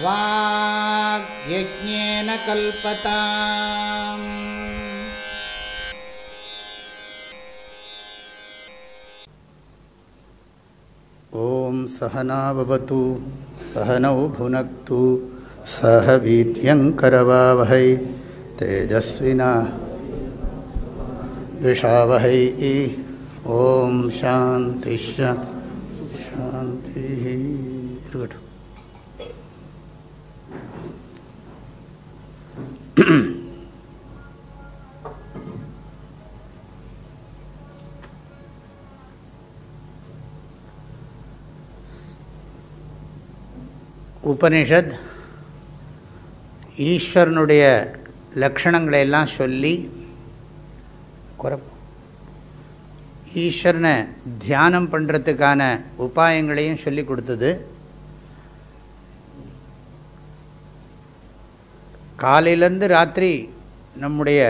वाग्यज्ञेन कल्पताम्। ॐ सहनावतु सहनौ भुनक्तु सह वीर्यङ्करवावहै तेजस्विना विषावहै ॐ உபனிஷத் ஈஸ்வரனுடைய லக்ஷணங்களை எல்லாம் சொல்லி குறப்பு ஈஸ்வரனை தியானம் பண்ணுறதுக்கான உபாயங்களையும் சொல்லி கொடுத்தது. காலையிலேருந்து ராத்திரி நம்முடைய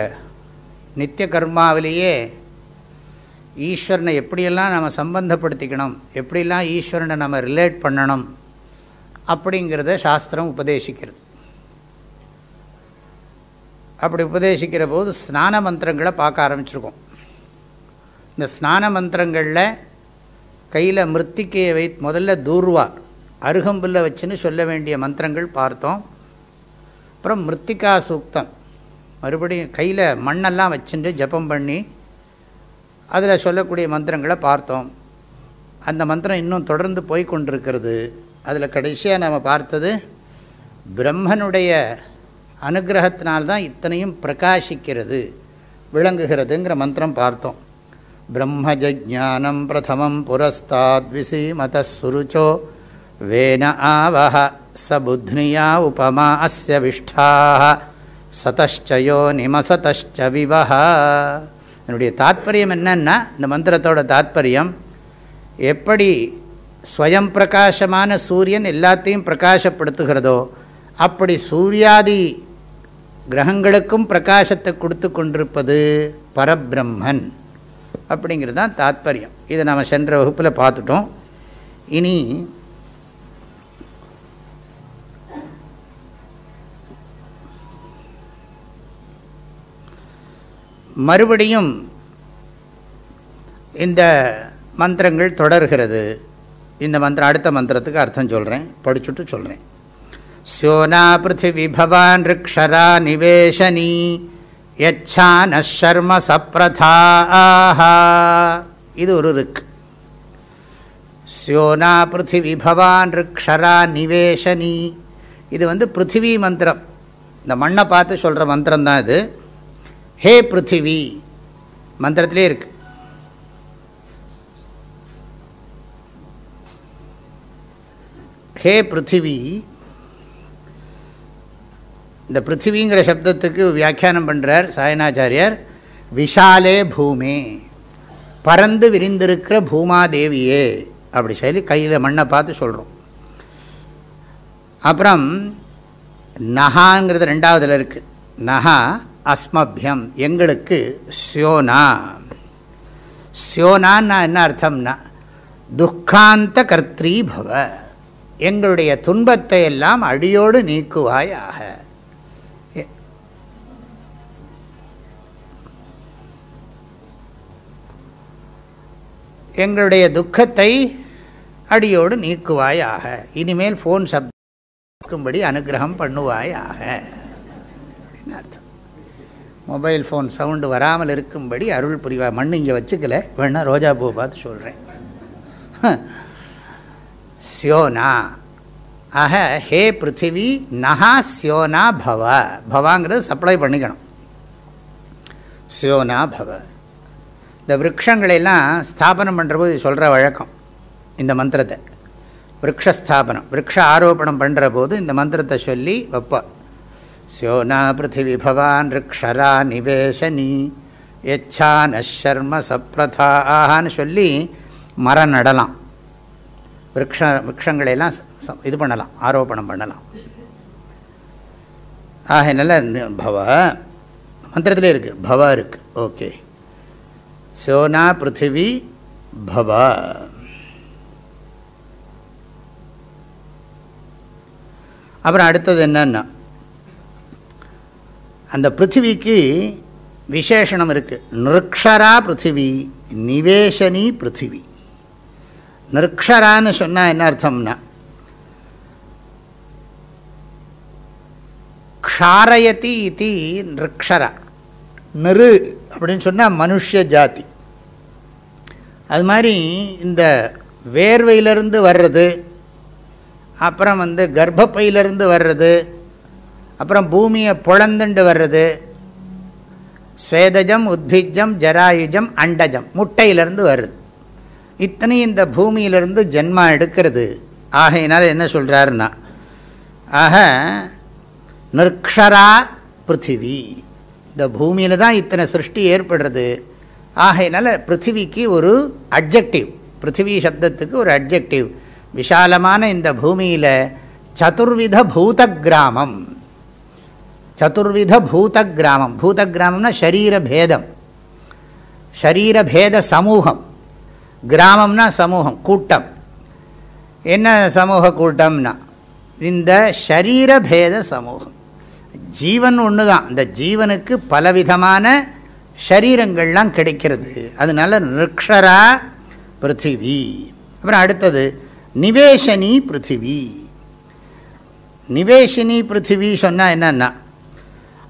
நித்திய கர்மாவிலேயே ஈஸ்வரனை எப்படியெல்லாம் நம்ம சம்பந்தப்படுத்திக்கணும் எப்படிலாம் ஈஸ்வரனை நம்ம ரிலேட் பண்ணணும் அப்படிங்கிறத சாஸ்திரம் உபதேசிக்கிறது. அப்படி உபதேசிக்கிற போது ஸ்நான மந்திரங்களை பார்க்க ஆரம்பிச்சிருக்கோம். இந்த ஸ்நான மந்திரங்களில் கையில் மிருத்திக்கையை வை முதல்ல தூர்வா அருகம்புல்ல வச்சுன்னு சொல்ல வேண்டிய மந்திரங்கள் பார்த்தோம். அப்புறம் மிருத்திகா சூக்தம். மறுபடியும் கையில் மண்ணெல்லாம் வச்சுட்டு ஜபம் பண்ணி அதில் சொல்லக்கூடிய மந்திரங்களை பார்த்தோம். அந்த மந்திரம் இன்னும் தொடர்ந்து போய் கொண்டிருக்கிறது. அதில் கடைசியாக நாம் பார்த்தது பிரம்மனுடைய அனுகிரகத்தினால்தான் இத்தனையும் பிரகாசிக்கிறது விளங்குகிறதுங்கிற மந்திரம் பார்த்தோம். பிரம்மஜானம் பிரதமம் புரஸ்தாத் விசீமத சுருச்சோ வேன ஆவஹ. ச புத்னியா உபமா அஸ்ய விஷ்டாக சதஷ்டயோ நிமசதஷ்ட விவஹா என்னுடைய தாத்பரியம் என்னன்னா இந்த மந்திரத்தோட தாத்பரியம் எப்படி ஸ்வயம் பிரகாசமான சூரியன் எல்லாத்தையும் பிரகாசப்படுத்துகிறதோ அப்படி சூர்யாதி கிரகங்களுக்கும் பிரகாசத்தை கொடுத்து கொண்டிருப்பது பரபிரம்மன் அப்படிங்கிறது தான் தாத்பரியம். இதை நம்ம சென்ற வகுப்பில் பார்த்துட்டோம். இனி மறுபடியும் இந்த மந்திரங்கள் தொடர்கிறது. இந்த மந்திரம் அடுத்த மந்திரத்துக்கு அர்த்தம் சொல்கிறேன் படிச்சுட்டு சொல்கிறேன் சியோனா பிருத்திவி பவான் ரிக்ஷரா நிவேஷனி யச்சான ஷர்ம சப்ரதாஹா. இது ஒரு ரிக். ஸ்யோனா பிருத்திவி பவான் ரிக்ஷரா நிவேஷனி. இது வந்து பிருத்திவி மந்திரம். இந்த மண்ணை பார்த்து சொல்கிற மந்திரம் தான் இது. ஹே பிருத்திவி. மந்திரத்திலே இருக்கு. ஹே பிருத்திவி. இந்த பிருத்திவிங்கிற சப்தத்துக்கு வியாக்கியானம் பண்ணுறார் சாயனாச்சாரியார். விஷாலே பூமே. பறந்து விரிந்திருக்கிற பூமாதேவியே. அப்படி சொல்லி கையில் மண்ணை பார்த்து சொல்கிறோம் அப்புறம் நகாங்கிறது ரெண்டாவதில் இருக்குது நகா அஸ்மபியம் எங்களுக்கு சியோனா. சியோனான்னா என்ன அர்த்தம்னா துக்காந்த கர்த்தீ பவ எங்களுடைய துன்பத்தை எல்லாம் அடியோடு நீக்குவாயாக. எங்களுடைய துக்கத்தை அடியோடு நீக்குவாயாக. இனிமேல் ஃபோன் சப்திக்கும்படி அனுகிரகம் பண்ணுவாயாக. அர்த்தம்? மொபைல் ஃபோன் சவுண்டு வராமல் இருக்கும்படி அருள் புரிவா மண் இங்கே வச்சுக்கல. வேணால் ரோஜா பூவை பார்த்து சொல்கிறேன் சியோனா. ஆக ஹே பிருத்திவி நகா சியோனா பவ. பவாங்கிறது சப்ளை பண்ணிக்கணும். சியோனா பவ. இந்த விரக்ஷங்களெல்லாம் ஸ்தாபனம் பண்ணுறபோது சொல்கிற வழக்கம். இந்த மந்திரத்தை. விரக்ஷஸ்தாபனம். விரக்ஷ ஆரோபணம் பண்ணுற போது இந்த மந்திரத்தை சொல்லி வைப்பா. சியோனா பிருத்திவி பவான் ரிக்ஷரா நிவேஷனி எச்சான ஷர்ம சப்ரதான்னு சொல்லி மரம் நடலாம் விரக்ஷ விரக்ஷங்களையெல்லாம் இது பண்ணலாம் ஆரோபணம் பண்ணலாம். ஆக நல்ல பவ மந்திரத்திலே இருக்குது பவா இருக்குது ஓகே. சோனா பிருத்திவி பவ. அப்புறம் அடுத்தது என்னன்னா அந்த பிருத்திவிக்கு விசேஷணம் இருக்குது நிருக்ஷரா பிருத்திவி நிவேஷனி பிருத்திவி. நிருக்ஷரான்னு சொன்னால் என்ன அர்த்தம்னா க்ஷாரயதி இது நிருக்ஷரா. நிரு அப்படின்னு சொன்னால் மனுஷ ஜாதி. அது மாதிரி இந்த வேர்வையிலிருந்து வர்றது அப்புறம் வந்து கர்ப்பப்பையிலிருந்து வர்றது அப்புறம் பூமியை புழந்துண்டு வர்றது. ஸ்வேதஜம் உத்பிஜம் ஜராயுஜம் அண்டஜம் முட்டையிலிருந்து வருது. இத்தனை இந்த பூமியிலிருந்து ஜென்மா எடுக்கிறது. ஆகையினால் என்ன சொல்கிறாருன்னா ஆக நிர்க்ஷரா பிருத்திவி. இந்த பூமியில் தான் இத்தனை சிருஷ்டி ஏற்படுறது. ஆகையினால பிருத்திவிக்கு ஒரு அப்ஜெக்டிவ் பிருத்திவி சப்தத்துக்கு ஒரு அப்ஜெக்டிவ் விஷாலமான இந்த பூமியில் சதுர்வித பூத கிராமம். சதுர்வித பூத கிராமம் பூத கிராமம்னா ஷரீரபேதம். ஷரீரபேத சமூகம். கிராமம்னா சமூகம் கூட்டம். என்ன சமூக கூட்டம்னா இந்த ஷரீரபேத சமூகம். ஜீவன் ஒன்று தான் இந்த ஜீவனுக்கு பலவிதமான ஷரீரங்கள்லாம் கிடைக்கிறது. அதனால நிருக்ஷரா பிருத்திவி. அப்புறம் அடுத்தது நிவேஷனி பிருத்திவி. நிவேஷினி பிருத்திவி சொன்னால் என்னன்னா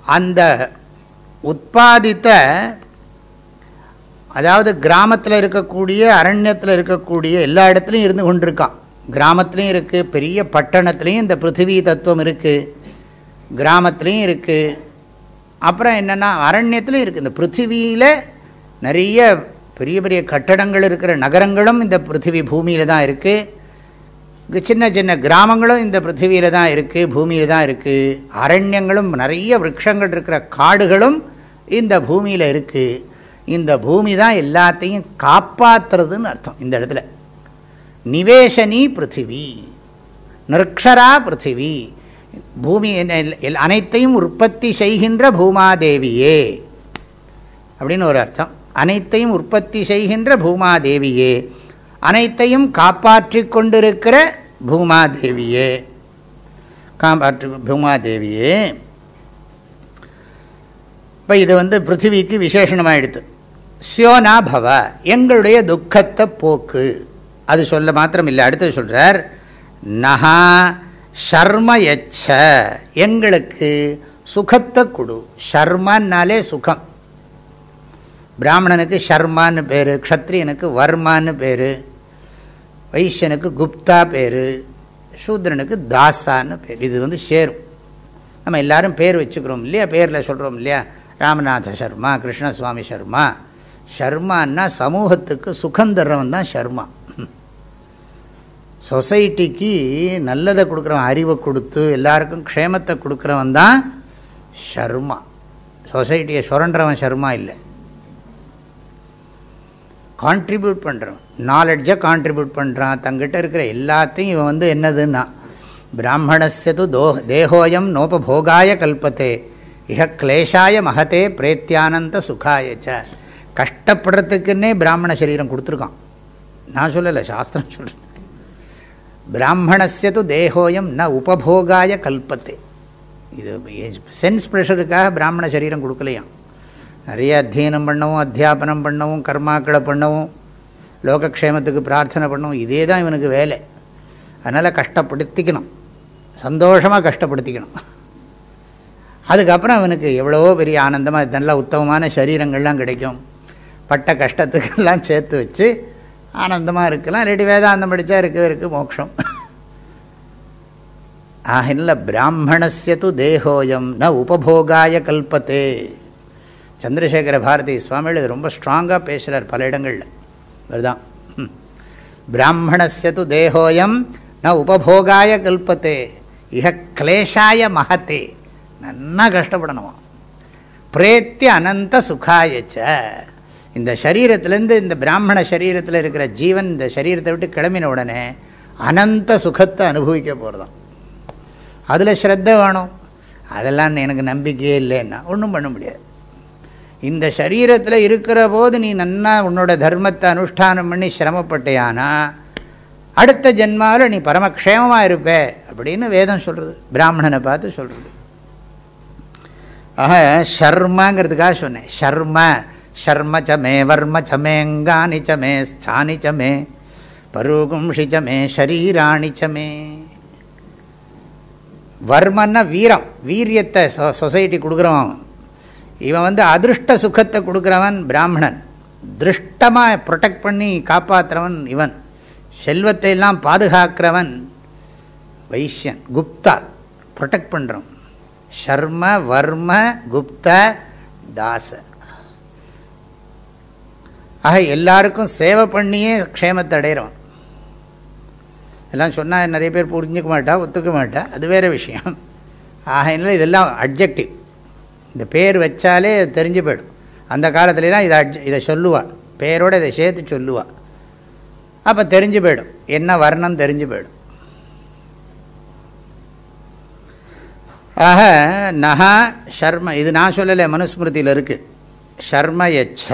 அந்த உற்பாதித்த அதாவது கிராமத்தில் இருக்கக்கூடிய அரண்யத்தில் இருக்கக்கூடிய எல்லா இடத்துலையும் இருந்து கொண்டிருக்கான். கிராமத்துலேயும் இருக்குது பெரிய பட்டணத்துலேயும் இந்த பிருத்திவி தத்துவம் இருக்குது கிராமத்துலேயும் இருக்குது அப்புறம் என்னென்னா அரண்யத்துலையும் இருக்குது இந்த பிருத்திவியில் நிறைய பெரிய பெரிய கட்டடங்கள் இருக்கிற நகரங்களும் இந்த பிருத்திவி பூமியில் தான் இருக்குது சின்ன சின்ன கிராமங்களும் இந்த பிருத்திவியில் தான் இருக்குது பூமியில் தான் இருக்குது அரண்யங்களும் நிறைய விரக்ஷங்கள் இருக்கிற காடுகளும் இந்த பூமியில் இருக்குது இந்த பூமி தான் எல்லாத்தையும் காப்பாற்றுறதுன்னு அர்த்தம் இந்த இடத்துல. நிவேசனி பிருத்திவி நிருக்ஷரா பிருத்திவி. பூமி அனைத்தையும் உற்பத்தி செய்கின்ற பூமாதேவியே அப்படின்னு ஒரு அர்த்தம். அனைத்தையும் உற்பத்தி செய்கின்ற பூமாதேவியே. அனைத்தையும் காப்பாற்றி கொண்டிருக்கிற பூமாதேவியே. காம்பாற்று பூமாதேவியே. இப்போ இது வந்து பிருத்திவிக்கு விசேஷணமாகிடுது சியோனா பவ எங்களுடைய துக்கத்தை போக்கு. அது சொல்ல மாத்திரம் இல்லை அடுத்தது சொல்கிறார் நகா ஷர்ம எச்ச எங்களுக்கு சுகத்தை கொடு. ஷர்மான்னாலே சுகம். பிராமணனுக்கு ஷர்மான்னு பேர் க்ஷத்ரியனுக்கு வர்மான்னு பேர். வைசியனுக்கு குப்தா பேர் சூத்ரனுக்கு தாசான்னு பேர். இது வந்து சேரும். நம்ம எல்லாரும் பேர் வச்சுக்கிறோம் இல்லையா? பேரில் சொல்கிறோம் இல்லையா? ராமநாத சர்மா கிருஷ்ணசுவாமி சர்மா. ஷர்மான்னா சமூகத்துக்கு சுகந்தர்றவன் தான் ஷர்மா சொசைட்டிக்கு நல்லதை கொடுக்குறவன் அறிவை கொடுத்து எல்லாருக்கும் க்ஷேமத்தை கொடுக்குறவன் தான் ஷர்மா சொசைட்டியை சுரண்டுறவன் ஷர்மா இல்லை. கான்ட்ரிபியூட் பண்ணுறான் நாலெட்ஜை கான்ட்ரிபியூட் பண்ணுறான் தங்கிட்ட இருக்கிற எல்லாத்தையும் இவன் வந்து என்னதுன்னா பிராமணஸ்யது தோ தேகோயம் நோபபோகாய கல்பத்தே இஹ கிளேஷாய மகத்தே பிரேத்தியானந்த சுகாயச்ச கஷ்டப்படுறதுக்குன்னே பிராமண சரீரம் கொடுத்துருக்கான். நான் சொல்லலை சாஸ்திரம் சொல்கிறேன் பிராமணஸ்யது தேகோயம் ந உபபோகாய கல்பத்தே. இது சென்ஸ் ப்ரெஷருக்காக பிராமண சரீரம் கொடுக்கலையாம். நிறைய அத்தியனம் பண்ணவும் அத்தியாபனம் பண்ணவும் கர்மாக்களை பண்ணவும் லோகக்ஷேமத்துக்கு பிரார்த்தனை பண்ணவும் இதே தான் இவனுக்கு வேலை. அதனால் கஷ்டப்படுத்திக்கணும். சந்தோஷமாக கஷ்டப்படுத்திக்கணும். அதுக்கப்புறம் அவனுக்கு எவ்வளவோ பெரிய ஆனந்தமாக நல்ல உத்தமமான சரீரங்கள்லாம் கிடைக்கும். பட்ட கஷ்டத்துக்கெல்லாம் சேர்த்து வச்சு ஆனந்தமாக இருக்கலாம். இல்லாட்டி வேதாந்தம் படித்தா இருக்க இருக்கு மோட்சம். ஆகில்ல பிராமணஸ்ய து தேகோயம் ந உபபோகாய கல்பத்தே. சந்திரசேகர பாரதி சுவாமிகள் இது ரொம்ப ஸ்ட்ராங்காக பேசுகிறார் பல இடங்களில். அதுதான் பிராமணஸ்ய து தேகோயம் ந உபபோகாய கல்பத்தே. இக கிளேஷாய மகத்தே. நன்னா கஷ்டப்படணுமா. பிரேத்தி அனந்த சுகாயச்ச இந்த சரீரத்திலேருந்து இந்த பிராமண சரீரத்தில் இருக்கிற ஜீவன் இந்த சரீரத்தை விட்டு கிளம்பின உடனே அனந்த சுகத்தை அனுபவிக்க போகிறதாம் அதில் ஸ்ரத்த வேணும். அதெல்லாம் எனக்கு நம்பிக்கையே இல்லைன்னா ஒன்றும் பண்ண முடியாது. இந்த சரீரத்தில் இருக்கிற போது நீ நன்னா உன்னோட தர்மத்தை அனுஷ்டானம் பண்ணி சிரமப்பட்டேயானா அடுத்த ஜென்மாவில் நீ பரமக்ஷேமமாக இருப்ப அப்படின்னு வேதம் சொல்கிறது பிராமணனை பார்த்து சொல்கிறது ஆக ஷர்மங்கிறதுக்காக சொன்னேன். ஷர்ம ஷர்ம சமே வர்ம சமேங்கானி சமே ஸ்தானி சமே பருகும்ஷி சமே ஷரீராணி சமே வர்மன்னா வீரம் வீரியத்தை சொ சொசைட்டி கொடுக்குறோம். இவன் வந்து அதிருஷ்ட சுகத்தை கொடுக்குறவன் பிராமணன். திருஷ்டமாக ப்ரொடெக்ட் பண்ணி காப்பாற்றுறவன் இவன். செல்வத்தை எல்லாம் பாதுகாக்கிறவன் வைஷ்யன் குப்தா ப்ரொடெக்ட் பண்ணுறவன் ஷர்ம வர்ம குப்த தாச. ஆக எல்லாருக்கும் சேவை பண்ணியே க்ஷேமத்தை அடைகிறவன் இதெல்லாம் சொன்னால் நிறைய பேர் புரிஞ்சுக்க மாட்டா ஒத்துக்க மாட்டா அது வேறு விஷயம். ஆகையினால இதெல்லாம் அப்ஜெக்டிவ் இந்த பேர் வச்சாலே தெரிஞ்சு போயிடும். அந்த காலத்துலலாம் இதை இதை சொல்லுவாள் பேரோடு இதை சேர்த்து சொல்லுவாள் அப்போ தெரிஞ்சு போயிடும். என்ன வர்ணம் தெரிஞ்சு போயிடும். ஆக நகா ஷர்ம இது நான் சொல்லலை மனுஸ்மிருதியில் இருக்குது ஷர்ம எச்ச.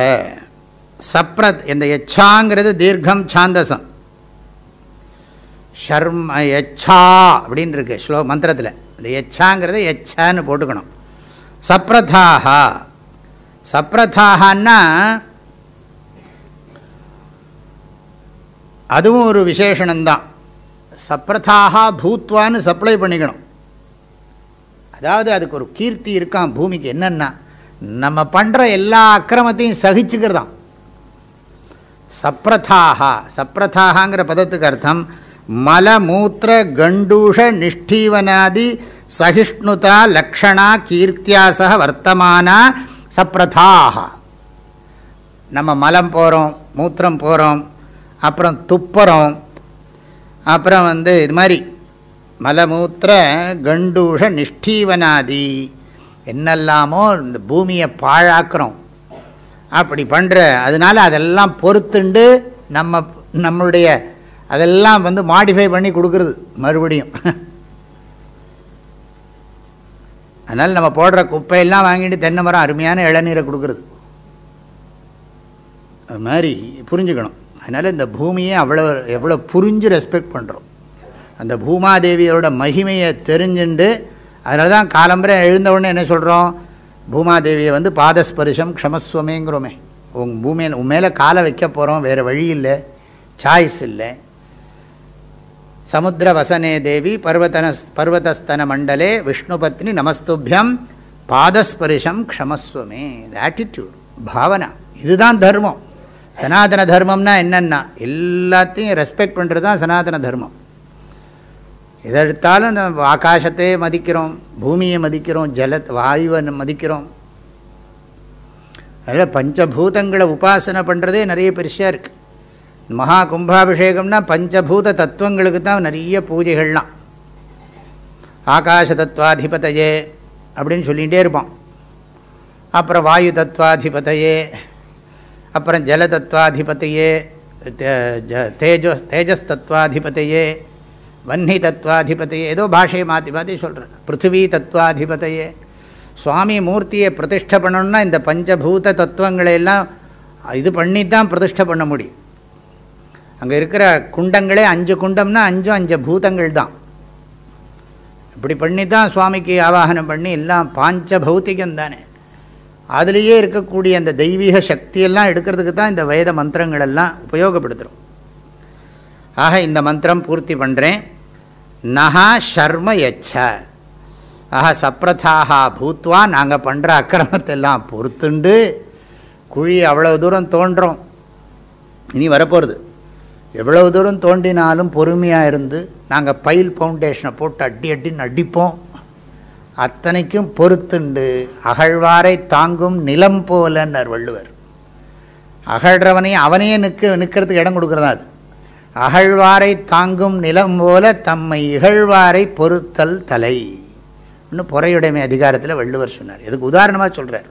சப்ரத் இந்த எச்சாங்கிறது தீர்க்கம் சாந்தசம். ஷர்ம எச்சா அப்படின்னு இருக்கு ஸ்லோ மந்திரத்தில். இந்த எச்சாங்கிறது எச்சான்னு போட்டுக்கணும். சப்ரதாகா சப்ரதாகன்னா அதுவும் ஒரு விசேஷணம்தான் சப்ரதாகா பூத்வான்னு சப்ளை பண்ணிக்கணும். அதாவது அதுக்கு ஒரு கீர்த்தி இருக்கான் பூமிக்கு என்னென்னா நம்ம பண்ணுற எல்லா அக்கிரமத்தையும் சகிச்சுக்கிறதான். சப்ரதாகா சப்ரதாகாங்கிற பதத்துக்கு அர்த்தம் மலமூத்திர கண்டூஷ நிஷ்டீவனாதி சகிஷ்ணுதா லக்ஷணா கீர்த்தியாசக வர்த்தமானா சப்ரதாக நம்ம மலம் போகிறோம் மூத்திரம் போகிறோம் அப்புறம் துப்புறோம் அப்புறம் வந்து இது மாதிரி மலமூத்திர கண்டூஷ நிஷ்டீவனாதி. என்னெல்லாமோ இந்த பூமியை பாழாக்குறோம். அப்படி பண்ணுற அதனால் அதெல்லாம் பொறுத்துண்டு நம்ம நம்மளுடைய அதெல்லாம் வந்து மாடிஃபை பண்ணி கொடுக்குறது மறுபடியும். அதனால் நம்ம போடுற குப்பையெல்லாம் வாங்கிட்டு தென்னை மரம் அருமையான இளநீரை கொடுக்குறது. அது மாதிரி புரிஞ்சுக்கணும். அதனால் இந்த பூமியை அவ்வளோ எவ்வளோ புரிஞ்சு ரெஸ்பெக்ட் பண்ணுறோம் அந்த பூமாதேவியோட மகிமையை தெரிஞ்சுண்டு அதனால தான் காலம்பரை எழுந்தவுடனே என்ன சொல்கிறோம் பூமாதேவியை வந்து பாதஸ்பரிசம் க்ஷமஸ்வமேங்கிறோமே. உங்கள் பூமியில் உன் மேலே காலை வைக்க போகிறோம் வேறு வழி இல்லை சாய்ஸ் இல்லை. சமுத்திர வசனே தேவி பர்வதன பர்வதஸ்தன மண்டலே விஷ்ணுபத்னி நமஸ்துபியம் பாதஸ்பரிசம் க்ஷமஸ்வமே. இது ஆட்டிடியூட் பாவனா இதுதான் தர்மம். சனாதன தர்மம்னா என்னென்னா எல்லாத்தையும் ரெஸ்பெக்ட் பண்ணுறது தான் சனாதன தர்மம். எதெடுத்தாலும் நம்ம ஆகாசத்தையே மதிக்கிறோம் பூமியை மதிக்கிறோம் ஜல வாயுவை மதிக்கிறோம். அதில் பஞ்சபூதங்களை உபாசனை பண்ணுறதே நிறைய பெருசாக இருக்குது மகா கும்பாபிஷேகம்னா பஞ்சபூத தத்துவங்களுக்கு தான் நிறைய பூஜைகள்லாம். ஆகாஷ தத்துவாதிபதையே அப்படின்னு சொல்லிகிட்டே இருப்பான் அப்புறம் வாயு தத்துவாதிபதையே அப்புறம் ஜல தத்துவாதிபதையே தேஜஸ் தத்துவாதிபதையே வன்னி தத்துவாதிபதையே ஏதோ பாஷையை மாற்றி மாற்றி சொல்கிறேன் பிருத்திவி தத்துவாதிபதையே சுவாமி மூர்த்தியை பிரதிஷ்டை பண்ணணும்னா இந்த பஞ்சபூத தத்துவங்களையெல்லாம் இது பண்ணி தான் பிரதிஷ்டை பண்ண முடியும். அங்கே இருக்கிற குண்டங்களே அஞ்சு குண்டம்னா அஞ்சும் அஞ்சு பூதங்கள் தான். இப்படி பண்ணி தான் சுவாமிக்கு ஆவாகனம் பண்ணி எல்லாம் பாஞ்ச பௌத்திகம் தானே. அதுலேயே இருக்கக்கூடிய அந்த தெய்வீக சக்தியெல்லாம் எடுக்கிறதுக்கு தான் இந்த வேத மந்திரங்கள் எல்லாம் உபயோகப்படுத்துகிறோம் ஆக இந்த மந்திரம் பூர்த்தி பண்ணுறேன் நகா ஷர்ம எச்ச. ஆஹா சப்ரதாகா பூத்வா நாங்கள் பண்ணுற அக்கிரமத்தை எல்லாம் பொறுத்துண்டு குழி அவ்வளோ தூரம் தோன்றோம். இனி வரப்போகிறது எவ்வளவு தூரம் தோண்டினாலும் பொறுமையாக இருந்து நாங்கள் பயில் ஃபவுண்டேஷனை போட்டு அடி அடின்னு அடிப்போம். அத்தனைக்கும் பொறுத்துண்டு அகழ்வாரை தாங்கும் நிலம் போலன்னர் வள்ளுவர். அகழ்றவனையும் அவனையே நிற்க நிற்கிறதுக்கு இடம் கொடுக்குறதா அது? அகழ்வாரை தாங்கும் நிலம் போல தம்மை இகழ்வாரை பொறுத்தல் தலை. இன்னும் பொறையுடைமை அதிகாரத்தில் வள்ளுவர் சொன்னார். இதுக்கு உதாரணமாக சொல்கிறார்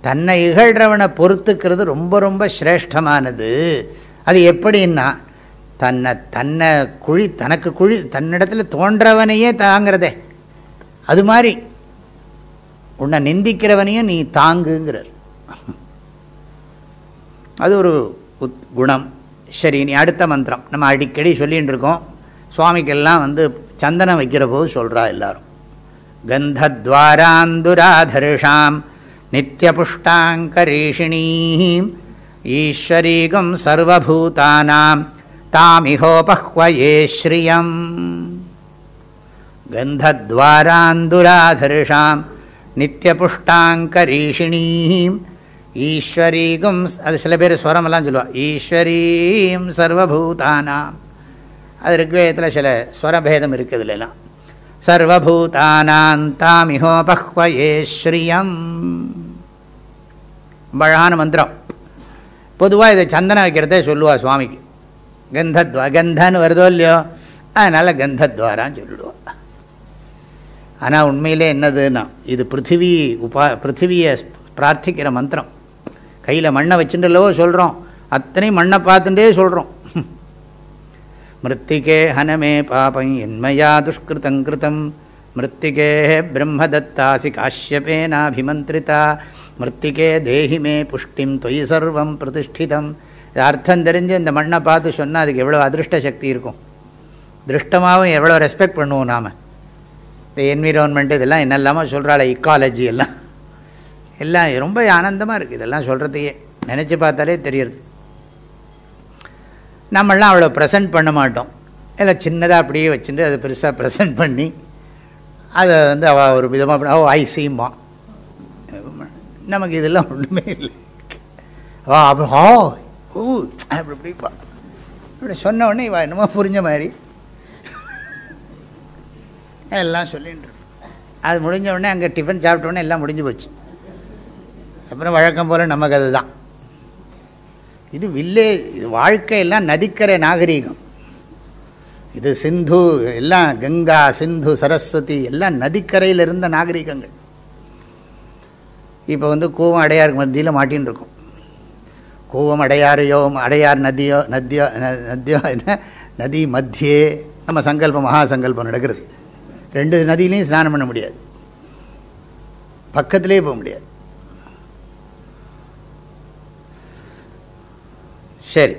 தன்னை இகழ்கிறவனை பொறுத்துக்கிறது ரொம்ப ரொம்ப சிரேஷ்டமானது. அது எப்படின்னா தன்னை தன்னை குழி தனக்கு குழி தன்னிடத்தில் தோன்றவனையே தாங்கிறதே. அது மாதிரி உன்னை நிந்திக்கிறவனையும் நீ தாங்குங்கிறார். அது ஒரு குணம். சரி நீ அடுத்த மந்திரம். நம்ம அடிக்கடி சொல்லிகிட்டு இருக்கோம். சுவாமிக்கெல்லாம் வந்து சந்தனம் வைக்கிற போது சொல்கிறா எல்லாரும். கந்தத்வாராந்துராதர்ஷாம் நித்தியபுஷ்டாங்கரீஷிணீம் ஈஸ்வரீகம் சர்வபூதானாம் தாமிகோபஹ்வயே ஸ்ரியம். கந்தத்வாராந்துராதர்ஷாம் நித்தியபுஷ்டாங்கரீஷிணீம் ஈஸ்வரீகம் அது சில பேர் ஸ்வரமெல்லாம் சொல்லுவாள் ஈஸ்வரீம் சர்வபூதானாம். அது ரிக்வேதத்தில் சில ஸ்வரபேதம் இருக்குது இல்லைலாம் சர்வபூதானாம் தாமிகோபஹ்வயே ரொம்ப அழகான மந்திரம். பொதுவாக இதை சந்தனம் வைக்கிறதே சொல்லுவா சுவாமிக்கு. கந்தத்வா கந்தன்னு வருதோ இல்லையோ? அதனால் கந்தத்வாரான்னு சொல்லிடுவா. ஆனால் உண்மையிலே என்னதுன்னா இது பிருத்திவி உபா பிருத்திவியை பிரார்த்திக்கிற மந்திரம். கையில் மண்ணை வச்சுட்டுலவோ சொல்கிறோம் அத்தனையும் மண்ணை பார்த்துட்டே சொல்கிறோம் மிருத்திகே ஹனமே பாபம் என்மையா துஷ்கிருதங்கிருதம் மிருத்திகே பிரம்மதத்தாசி காஷ்யபேனாபிமந்திரிதா. மிருத்திகே தேகி மே புஷ்டிம் தொய் சர்வம் பிரதிஷ்டிதம். இது அர்த்தம் தெரிஞ்சு இந்த மண்ணை பார்த்து சொன்னால் அதுக்கு எவ்வளோ அதிருஷ்ட சக்தி இருக்கும். திருஷ்டமாகவும் எவ்வளோ ரெஸ்பெக்ட் பண்ணுவோம் நாம். இந்த என்விரான்மெண்ட் இதெல்லாம் என்னெல்லாமல் சொல்கிறாள் இக்காலஜி எல்லாம். எல்லாம் ரொம்ப ஆனந்தமாக இருக்குது இதெல்லாம் சொல்கிறதையே நினச்சி பார்த்தாலே தெரியுது. நம்மளாம் அவ்வளோ ப்ரெசன்ட் பண்ண மாட்டோம். இல்லை சின்னதாக அப்படியே வச்சுட்டு அதை பெருசாக ப்ரெசன்ட் பண்ணி அதை வந்து அவள் ஒரு விதமாக ஓ ஐ சீம்மா நமக்கு இதெல்லாம் ஒன்றுமே இல்லை. அப்படி ஓ ஊ அப்படி இப்படிப்பா இப்படி சொன்ன உடனே இவ என்னமோ புரிஞ்ச மாதிரி. எல்லாம் சொல்லிட்டு அது முடிஞ்ச உடனே அங்கே டிஃபன் சாப்பிட்ட உடனே எல்லாம் முடிஞ்சு போச்சு. அப்புறம் வழக்கம் போல் நமக்கு அதுதான். இது வில்லே இது வாழ்க்கையெல்லாம் நதிக்கரை நாகரீகம். இது சிந்து எல்லாம் கங்கா சிந்து சரஸ்வதி எல்லாம் நதிக்கரையில் இருந்த நாகரீகங்கள். இப்போ வந்து கூவம் அடையாருக்கு மத்தியில் மாட்டின்னு இருக்கும் கூவம் அடையாரையோ அடையார் நதியோ நதியோ நதியோ என்ன? நதி மத்தியே. நம்ம சங்கல்பம் மகா சங்கல்பம் நடக்கிறது. ரெண்டு நதியிலையும் ஸ்நானம் பண்ண முடியாது. பக்கத்திலே போக முடியாது. சரி.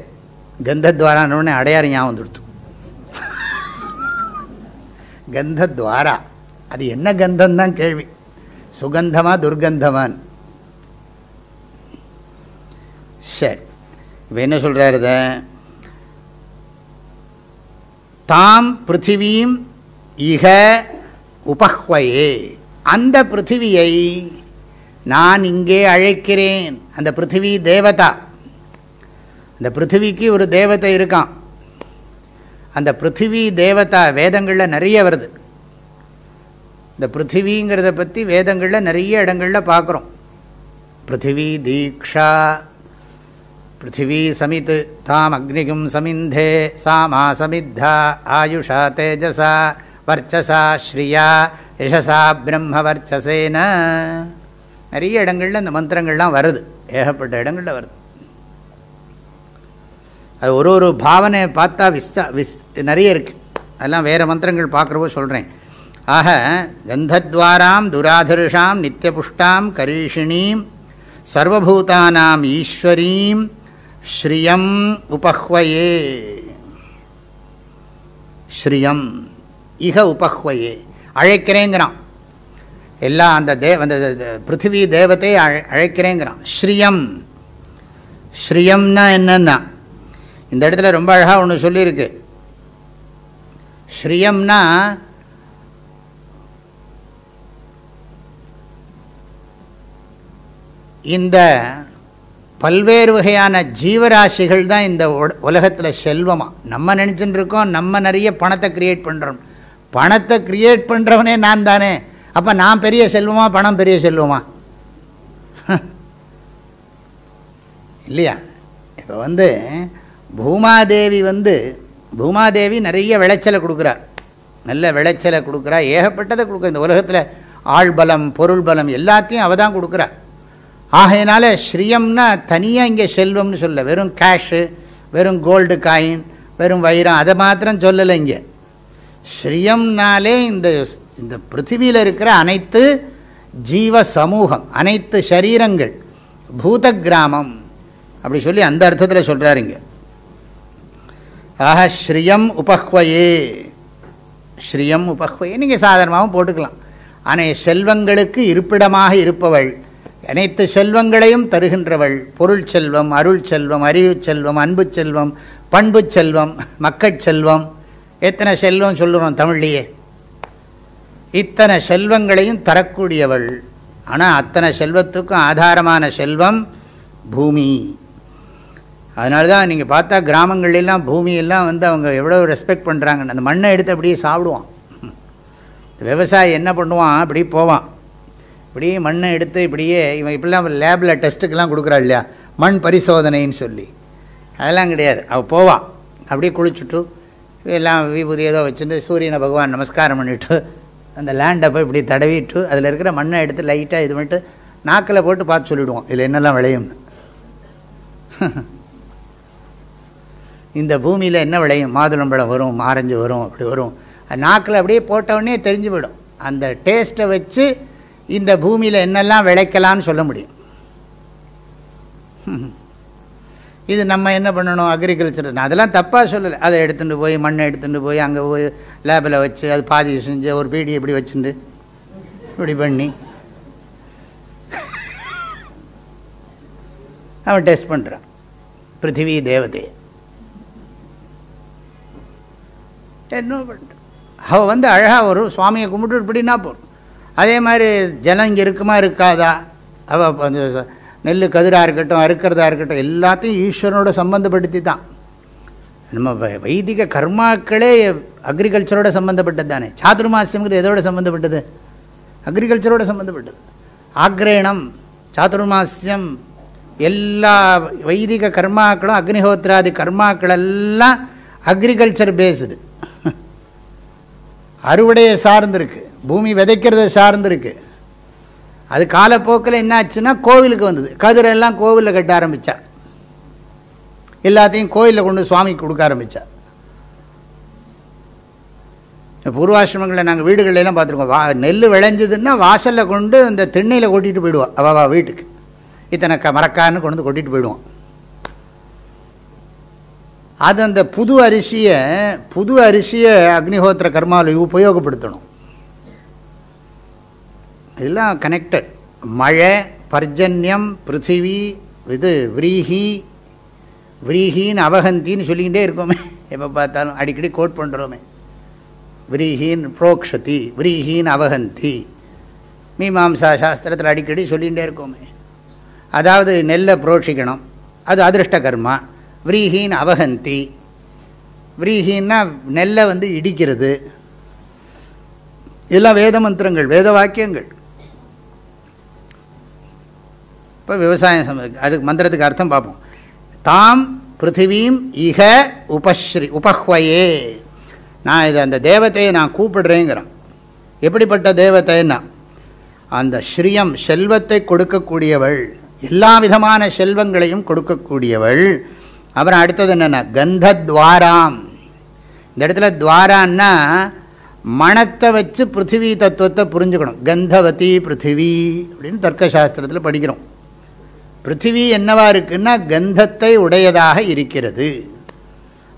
கந்தத்வாரான்னு அடையாறு ஞாபகம் வந்துடுத்து. கந்தத்வாரா? அது என்ன கந்தம் தான் கேள்வி. சுகந்தமாக துர்கந்தமான். சரி இப்போ என்ன சொல்கிறார் இதை? தாம் பிருத்திவீம் இக உபஹ்வையே. அந்த பிருத்திவியை நான் இங்கே அழைக்கிறேன். அந்த பிருத்திவி தேவதா. அந்த பிருத்திவிக்கு ஒரு தேவதை இருக்கான். அந்த பிருத்திவி தேவதா வேதங்களில் நிறைய வருது. இந்த பிருத்திவிங்கிறத பற்றி வேதங்களில் நிறைய இடங்களில் பார்க்குறோம் பிருத்திவி தீக்ஷா பிருத்திவி சமித் தாம் அக்னிகும் சமிந்தே சாமா சமித்தா ஆயுஷா தேஜசா வர்ச்சசா ஸ்ரீயா யசசா பிரம்ம வர்ச்சசேன. நிறைய இடங்களில் இந்த மந்திரங்கள்லாம் வருது. ஏகப்பட்ட இடங்களில் வருது. அது ஒரு ஒரு பாவனை பார்த்தா விஸ்தா விஸ் நிறைய இருக்குது அதெல்லாம் வேறு மந்திரங்கள் பார்க்குறப்போ சொல்கிறேன் ஆக கந்தத்வாராம் துராதிருஷாம் நித்தியபுஷ்டாம் கரீஷிணீம் சர்வபூதானாம் ஈஸ்வரீம் ஸ்ரீயம் உபஹ்வயே. ஸ்ரீயம் இக உபஹ்வயே. அழைக்கிறேங்கிறான். எல்லாம் அந்த தே அந்த பிருத்திவி தேவத்தை அழை அழைக்கிறேங்கிறான். ஸ்ரீயம். ஸ்ரீயம்னா என்னன்னா இந்த இடத்துல ரொம்ப அழகாக ஒன்று சொல்லியிருக்கு. ஸ்ரீயம்னா இந்த பல்வேறு வகையான ஜீவராசிகள் தான் இந்த உலகத்தில் செல்வமாக நம்ம நினச்சின்னு இருக்கோம் நம்ம நிறைய பணத்தை க்ரியேட் பண்ணுறோம் பணத்தை க்ரியேட் பண்ணுறவனே நான் தானே. அப்போ நான் பெரிய செல்வமா பணம் பெரிய செல்வமா? இல்லையா? இப்போ வந்து பூமாதேவி வந்து பூமாதேவி நிறைய விளைச்சலை கொடுக்குறார் நல்ல விளைச்சலை கொடுக்குறா. ஏகப்பட்டதை கொடுக்குற. இந்த உலகத்தில் ஆள் பலம் பொருள் பலம் எல்லாத்தையும் அவள் தான் கொடுக்குறா. ஆகையினால ஸ்ரீயம்னா தனியாக இங்கே செல்வம்னு சொல்ல. வெறும் கேஷு வெறும் கோல்டு காயின் வெறும் வைரம் அதை மாத்திரம் சொல்லலை இங்கே. ஸ்ரீயம்னாலே இந்த இந்த பிருத்திவியில் இருக்கிற அனைத்து ஜீவ சமூகம் அனைத்து சரீரங்கள் பூத கிராமம் அப்படி சொல்லி அந்த அர்த்தத்தில் சொல்கிறார் இங்கே. ஆக ஸ்ரீயம் உபஹ்வையே. ஸ்ரீயம் உபஹ்வையே. நீங்கள் சாதாரணமாகவும் போட்டுக்கலாம். ஆனால் செல்வங்களுக்கு இருப்பிடமாக இருப்பவள் அனைத்து செல்வங்களையும் தருகின்றவள். பொருள் செல்வம் அருள் செல்வம் அறிவு செல்வம் அன்பு செல்வம் பண்பு செல்வம் மக்கட்செல்வம் எத்தனை செல்வம் சொல்லுறோம் தமிழ்லேயே? இத்தனை செல்வங்களையும் தரக்கூடியவள். ஆனால் அத்தனை செல்வத்துக்கும் ஆதாரமான செல்வம் பூமி. அதனால தான் நீங்கள் பார்த்தா கிராமங்கள்லாம் பூமியெல்லாம் வந்து அவங்க எவ்வளோ ரெஸ்பெக்ட் பண்ணுறாங்கன்னு அந்த மண்ணை எடுத்து அப்படியே சாப்பிடுவான். விவசாயி என்ன பண்ணுவான்? அப்படி போவான். இப்படியே மண்ணை எடுத்து இப்படியே இவன் இப்படிலாம் லேபில் டெஸ்ட்டுக்கெல்லாம் கொடுக்குறா இல்லையா? மண் பரிசோதனைன்னு சொல்லி. அதெல்லாம் கிடையாது. அவள் போவான் அப்படியே குளிச்சுட்டு எல்லாம் விபூதி ஏதோ வச்சுட்டு சூரியனை பகவான் நமஸ்காரம் பண்ணிவிட்டு அந்த லேண்டை போய் இப்படி தடவிட்டு அதில் இருக்கிற மண்ணை எடுத்து லைட்டாக இது பண்ணிட்டு நாக்கில் போட்டு பார்த்து சொல்லிவிடுவோம் இதில் என்னெல்லாம் விளையும்னு. இந்த பூமியில் என்ன விளையும்? மாதுளம்பழம் வரும் ஆரஞ்சு வரும் அப்படி வரும். நாக்கில் அப்படியே போட்டவுடனே தெரிஞ்சு போயிடும். அந்த டேஸ்ட்டை வச்சு இந்த பூமியில் என்னெல்லாம் விளைக்கலான்னு சொல்ல முடியும். இது நம்ம என்ன பண்ணணும்? அக்ரிகல்ச்சர் நான் அதெல்லாம் தப்பாக சொல்லலை. அதை எடுத்துகிட்டு போய் மண்ணை எடுத்துகிட்டு போய் அங்கே போய் லேபில் வச்சு அது பாதி செஞ்சு ஒரு பீடி இப்படி வச்சுட்டு இப்படி பண்ணி. அவன் டெஸ்ட் பண்ணுறான் பிருத்திவி தேவதை. என்ன பண்ணுறான் அவள் வந்து அழகாக வரும் சுவாமியை கும்பிட்டு இப்படின்னா போகிறோம் அதே மாதிரி ஜலம் இங்கே இருக்குமா இருக்காதா? அவள் நெல் கதிராக இருக்கட்டும் அறுக்கிறதா இருக்கட்டும் எல்லாத்தையும் ஈஸ்வரனோட சம்மந்தப்படுத்தி தான் நம்ம வைதிக கர்மாக்களே அக்ரிகல்ச்சரோட சம்மந்தப்பட்டது தானே சாதுர்மாசியங்கிறது எதோட சம்மந்தப்பட்டது அக்ரிகல்ச்சரோட சம்மந்தப்பட்டது ஆக்ரேணம் சாதுர்மாசியம் எல்லா வைதிக கர்மாக்களும் அக்னிஹோத்ராதி கர்மாக்கள் எல்லாம் அக்ரிகல்ச்சர் பேஸ்டு அறுவடையை சார்ந்திருக்கு. பூமி விதைக்கிறத சார்ந்திருக்கு. அது காலப்போக்கில் என்னாச்சுன்னா கோவிலுக்கு வந்தது. கதிரெல்லாம் கோவிலில் கட்ட ஆரம்பித்தா எல்லாத்தையும் கோயிலில் கொண்டு சுவாமிக்கு கொடுக்க ஆரம்பித்தா பூர்வாசிரமங்களில் நாங்கள் வீடுகளெல்லாம் பார்த்துருக்கோம். வா நெல் விளைஞ்சதுன்னா வாசலில் கொண்டு இந்த திண்ணையில் கொட்டிட்டு போயிடுவோம் அவாவா வீட்டுக்கு. இத்தனை க மரக்கான்னு கொண்டு வந்து கொட்டிட்டு போயிடுவோம். அது அந்த புது அரிசியை புது அரிசியை அக்னிஹோத்திர கர்மாவில் உபயோகப்படுத்தணும். இதெல்லாம் கனெக்டட் மழை பர்ஜன்யம் பிருத்திவி இது விரீஹி. விரீஹின்னு அவகந்தின்னு சொல்லிக்கிட்டே இருக்கோமே எப்போ பார்த்தாலும் அடிக்கடி கோட் பண்ணுறோமே விரீஹின் புரோக்ஷதி விரீஹின் அவகந்தி. மீமாம்சா சாஸ்திரத்தில் அடிக்கடி சொல்லிகிட்டே இருக்கோமே. அதாவது நெல்லை புரோட்சிக்கணும். அது அதிருஷ்ட கர்மா. விரீஹின் அவகந்தி. விரீஹின்னா நெல்லை வந்து இடிக்கிறது. இதெல்லாம் வேத மந்திரங்கள் வேத வாக்கியங்கள். இப்போ விவசாயம் சம்மந்த மந்திரத்துக்கு அர்த்தம் பார்ப்போம். தாம் பிருத்திவீம் இக உபஸ்ரீ உபஹ்வையே. நான் இதை அந்த தேவத்தையை நான் கூப்பிடுறேங்கிறேன். எப்படிப்பட்ட தேவத்தைன்னா அந்த ஸ்ரீயம் செல்வத்தை கொடுக்கக்கூடியவள் எல்லா விதமான செல்வங்களையும் கொடுக்கக்கூடியவள். அப்புறம் அடுத்தது என்னென்னா கந்தத்வாராம். இந்த இடத்துல துவாரான்னா மணத்தை வச்சு பிருத்திவி தத்துவத்தை புரிஞ்சுக்கணும். கந்தவதி பிருத்திவி அப்படின்னு தர்க்கசாஸ்திரத்தில் படிக்கிறோம். பிருத்திவி என்னவா இருக்குன்னா கந்தத்தை உடையதாக இருக்கிறது.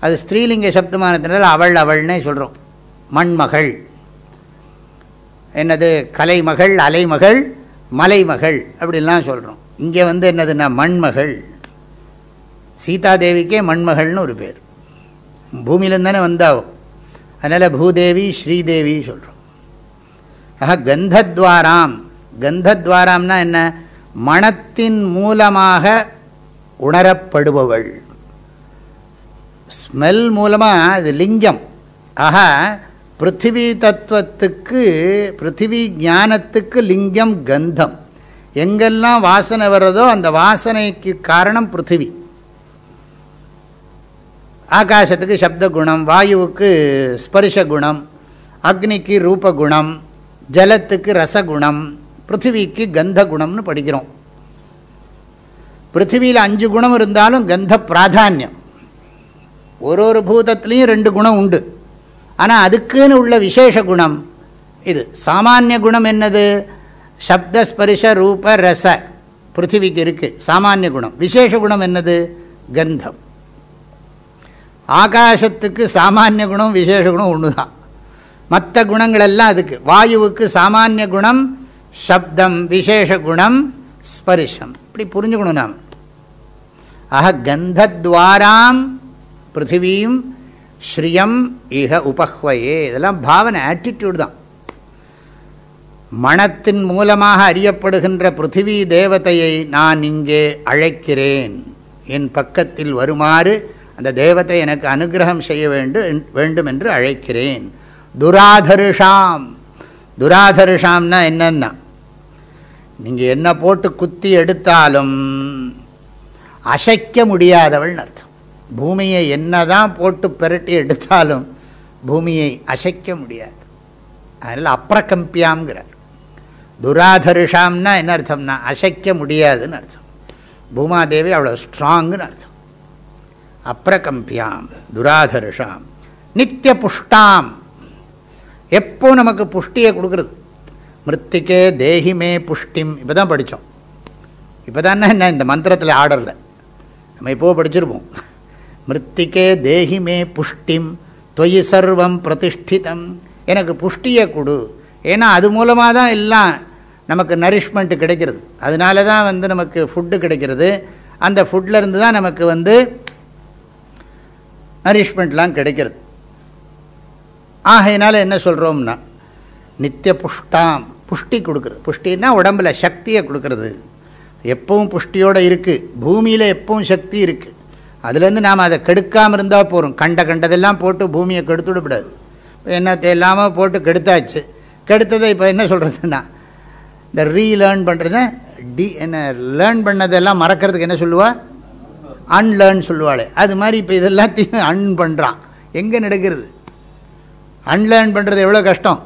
அது ஸ்திரீலிங்க சப்தமானத்தினால் அவள் அவள்னே சொல்கிறோம் மண்மகள். என்னது? கலைமகள் அலைமகள் மலைமகள் அப்படின்லாம் சொல்கிறோம் இங்கே வந்து என்னதுன்னா மண்மகள். சீதாதேவிக்கே மண்மகள்னு ஒரு பேர். பூமியிலேருந்து தானே அதனால் பூதேவி ஸ்ரீதேவி சொல்கிறோம் ஆக கந்தத்வாராம். கந்தத்வாராம்னா என்ன? மனத்தின் மூலமாக உணரப்படுபவள். ஸ்மெல் மூலமாக இது லிங்கம். ஆக பிருத்திவி தத்துவத்துக்கு பிருத்திவி ஞானத்துக்கு லிங்கம் கந்தம். எங்கெல்லாம் வாசனை வர்றதோ அந்த வாசனைக்கு காரணம் பிருத்திவி. ஆகாசத்துக்கு சப்த குணம் வாயுவுக்கு ஸ்பர்ஷ குணம் அக்னிக்கு ரூபகுணம் ஜலத்துக்கு ரசகுணம் பிருத்திவிக்கு கந்த குணம்னு படிக்கிறோம். பிருத்திவியில் அஞ்சு குணம் இருந்தாலும் கந்த பிராதானியம். ஒரு ஒரு பூதத்துலேயும் ரெண்டு குணம் உண்டு. ஆனால் அதுக்குன்னு உள்ள விசேஷ குணம் இது. சாமானிய குணம் என்னது? சப்தஸ்பரிச ரூப ரச பிருத்திவிக்கு இருக்குது சாமானிய குணம். விசேஷ குணம் என்னது? கந்தம். ஆகாசத்துக்கு சாமானிய குணம் விசேஷ குணம் ஒன்று தான் மற்ற குணங்கள் எல்லாம் அதுக்கு. வாயுவுக்கு சாமானிய குணம் சப்தம் விசேஷ குணம் ஸ்பரிசம் இப்படி புரிஞ்சுக்கணும் நாம். ஆக கந்தத்வாராம் பிருத்திவீம் ஸ்ரீயம் இக உபஹ்வயே. இதெல்லாம் பாவனை ஆட்டிடியூட் தான். மனத்தின் மூலமாக அறியப்படுகின்ற பிருத்திவி தேவதையை நான் இங்கே அழைக்கிறேன். என் பக்கத்தில் வருமாறு அந்த தேவத்தை எனக்கு அனுகிரகம் செய்ய வேண்டும் வேண்டும் என்று அழைக்கிறேன். துராதருஷாம். துராதருஷாம்னா என்னென்னா நீங்கள் என்ன போட்டு குத்தி எடுத்தாலும் அசைக்க முடியாதவள்னு அர்த்தம். பூமியை என்ன தான் போட்டு பெரட்டி எடுத்தாலும் பூமியை அசைக்க முடியாது. அதனால் அப்ரகம்பியாம்ங்கிறார். துராதருஷாம்னா என்ன அர்த்தம்னா அசைக்க முடியாதுன்னு அர்த்தம். பூமாதேவி அவ்வளோ ஸ்ட்ராங்குன்னு அர்த்தம். அப்ரகம்பியாம் துராதருஷாம் நித்திய புஷ்டாம் எப்போ நமக்கு புஷ்டியை கொடுக்குறது? மிருத்திகே தேஹிமே புஷ்டிம். இப்போ தான் படித்தோம் இப்போ தானே என்ன இந்த மந்திரத்தில் ஆர்டரில் நம்ம இப்போது படிச்சிருப்போம். மிருத்திகே தேஹிமே புஷ்டிம் தொயி சர்வம் பிரதிஷ்டிதம். எனக்கு புஷ்டியை கொடு. ஏன்னா அது மூலமாக தான் எல்லாம் நமக்கு நரிஷ்மெண்ட்டு கிடைக்கிறது. அதனால தான் வந்து நமக்கு ஃபுட்டு கிடைக்கிறது. அந்த ஃபுட்லேருந்து தான் நமக்கு வந்து நரிஷ்மெண்ட்லாம் கிடைக்கிறது. ஆகையினால என்ன சொல்கிறோம்னா நித்திய புஷ்டாம். புஷ்டி கொடுக்குறது. புஷ்டின்னா உடம்பில் சக்தியை கொடுக்கறது. எப்பவும் புஷ்டியோடு இருக்குது பூமியில் எப்பவும் சக்தி இருக்குது அதுலேருந்து நாம் அதை கெடுக்காமல் இருந்தால் போகிறோம் கண்ட கண்டதெல்லாம் போட்டு பூமியை கெடுத்து விடக்கூடாது என்னத்தை இல்லாமல் போட்டு கெடுத்தாச்சு. கெடுத்ததை இப்போ என்ன சொல்கிறதுன்னா இந்த ரீலேர்ன் பண்ணுறதுன்னா டி என்ன லேர்ன் பண்ணதெல்லாம் மறக்கிறதுக்கு என்ன சொல்லுவாள் அன்லேர்ன் சொல்லுவாள். அது மாதிரி இப்போ இதெல்லாத்தையும் அன் பண்ணுறான் எங்கே நடக்கிறது? அன்லேர்ன் பண்ணுறது எவ்வளோ கஷ்டம்?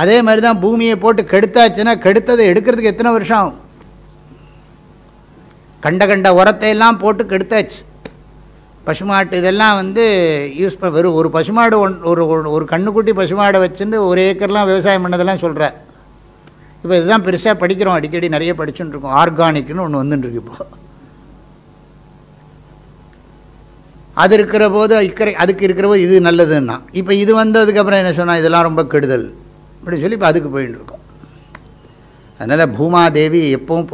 அதே மாதிரி தான் பூமியை போட்டு கெடுத்தாச்சுன்னா கெடுத்ததை எடுக்கிறதுக்கு எத்தனை வருஷம் ஆகும்? கண்ட கண்ட உரத்தையெல்லாம் போட்டு கெடுத்தாச்சு. பசுமாட்டு இதெல்லாம் வந்து யூஸ் பண்ண வெறும் ஒரு பசுமாடு ஒன் ஒரு ஒரு கண்ணுக்குட்டி பசுமாடை வச்சுட்டு ஒரு ஏக்கர்லாம் விவசாயம் பண்ணதெல்லாம் சொல்கிறேன் இப்போ இதுதான் பெருசாக படிக்கிறோம். அடிக்கடி நிறைய படிச்சுட்டு இருக்கோம். ஆர்கானிக்னு ஒன்று வந்துட்டுருக்கு இப்போ. அது இருக்கிற போது இக்கரை அதுக்கு இருக்கிற போது இது நல்லதுன்னா. இப்போ இது வந்ததுக்கப்புறம் என்ன சொன்னால் இதெல்லாம் ரொம்ப கெடுதல். அப்படின்னு சொல்லி இப்போ அதுக்கு போயின்னு இருக்கோம். அதனால் பூமாதேவி எப்பவும்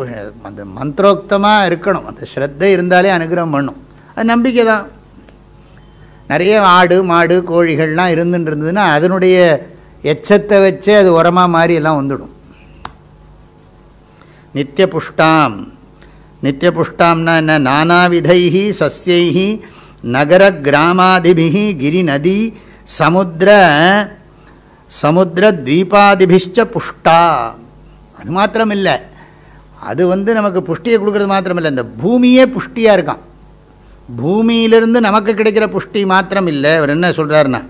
அந்த மந்திரோக்தமாக இருக்கணும். அந்த ஸ்ரத்தை இருந்தாலே அனுகிரகம் பண்ணும். அது நம்பிக்கை தான். நிறைய ஆடு மாடு கோழிகள்லாம் இருந்துட்டு இருந்ததுன்னா அதனுடைய எச்சத்தை வச்சே அது உரமாக மாறி எல்லாம் வந்துடும். நித்திய புஷ்டாம். நித்திய புஷ்டாம்னா என்ன? நானாவிதைஹி சஸ்யைஹி நகர கிராமாதிபிகி கிரி நதி சமுத்திர சமுத்திரத்வீபாதிபிஷ்ட புஷ்டா. அது மாத்திரம் இல்லை அது வந்து நமக்கு புஷ்டியை கொடுக்கறது மாத்திரம் இல்லை இந்த பூமியே புஷ்டியாக இருக்கான். பூமியிலிருந்து நமக்கு கிடைக்கிற புஷ்டி மாத்திரம் இல்லை அவர் என்ன சொல்கிறாருன்னா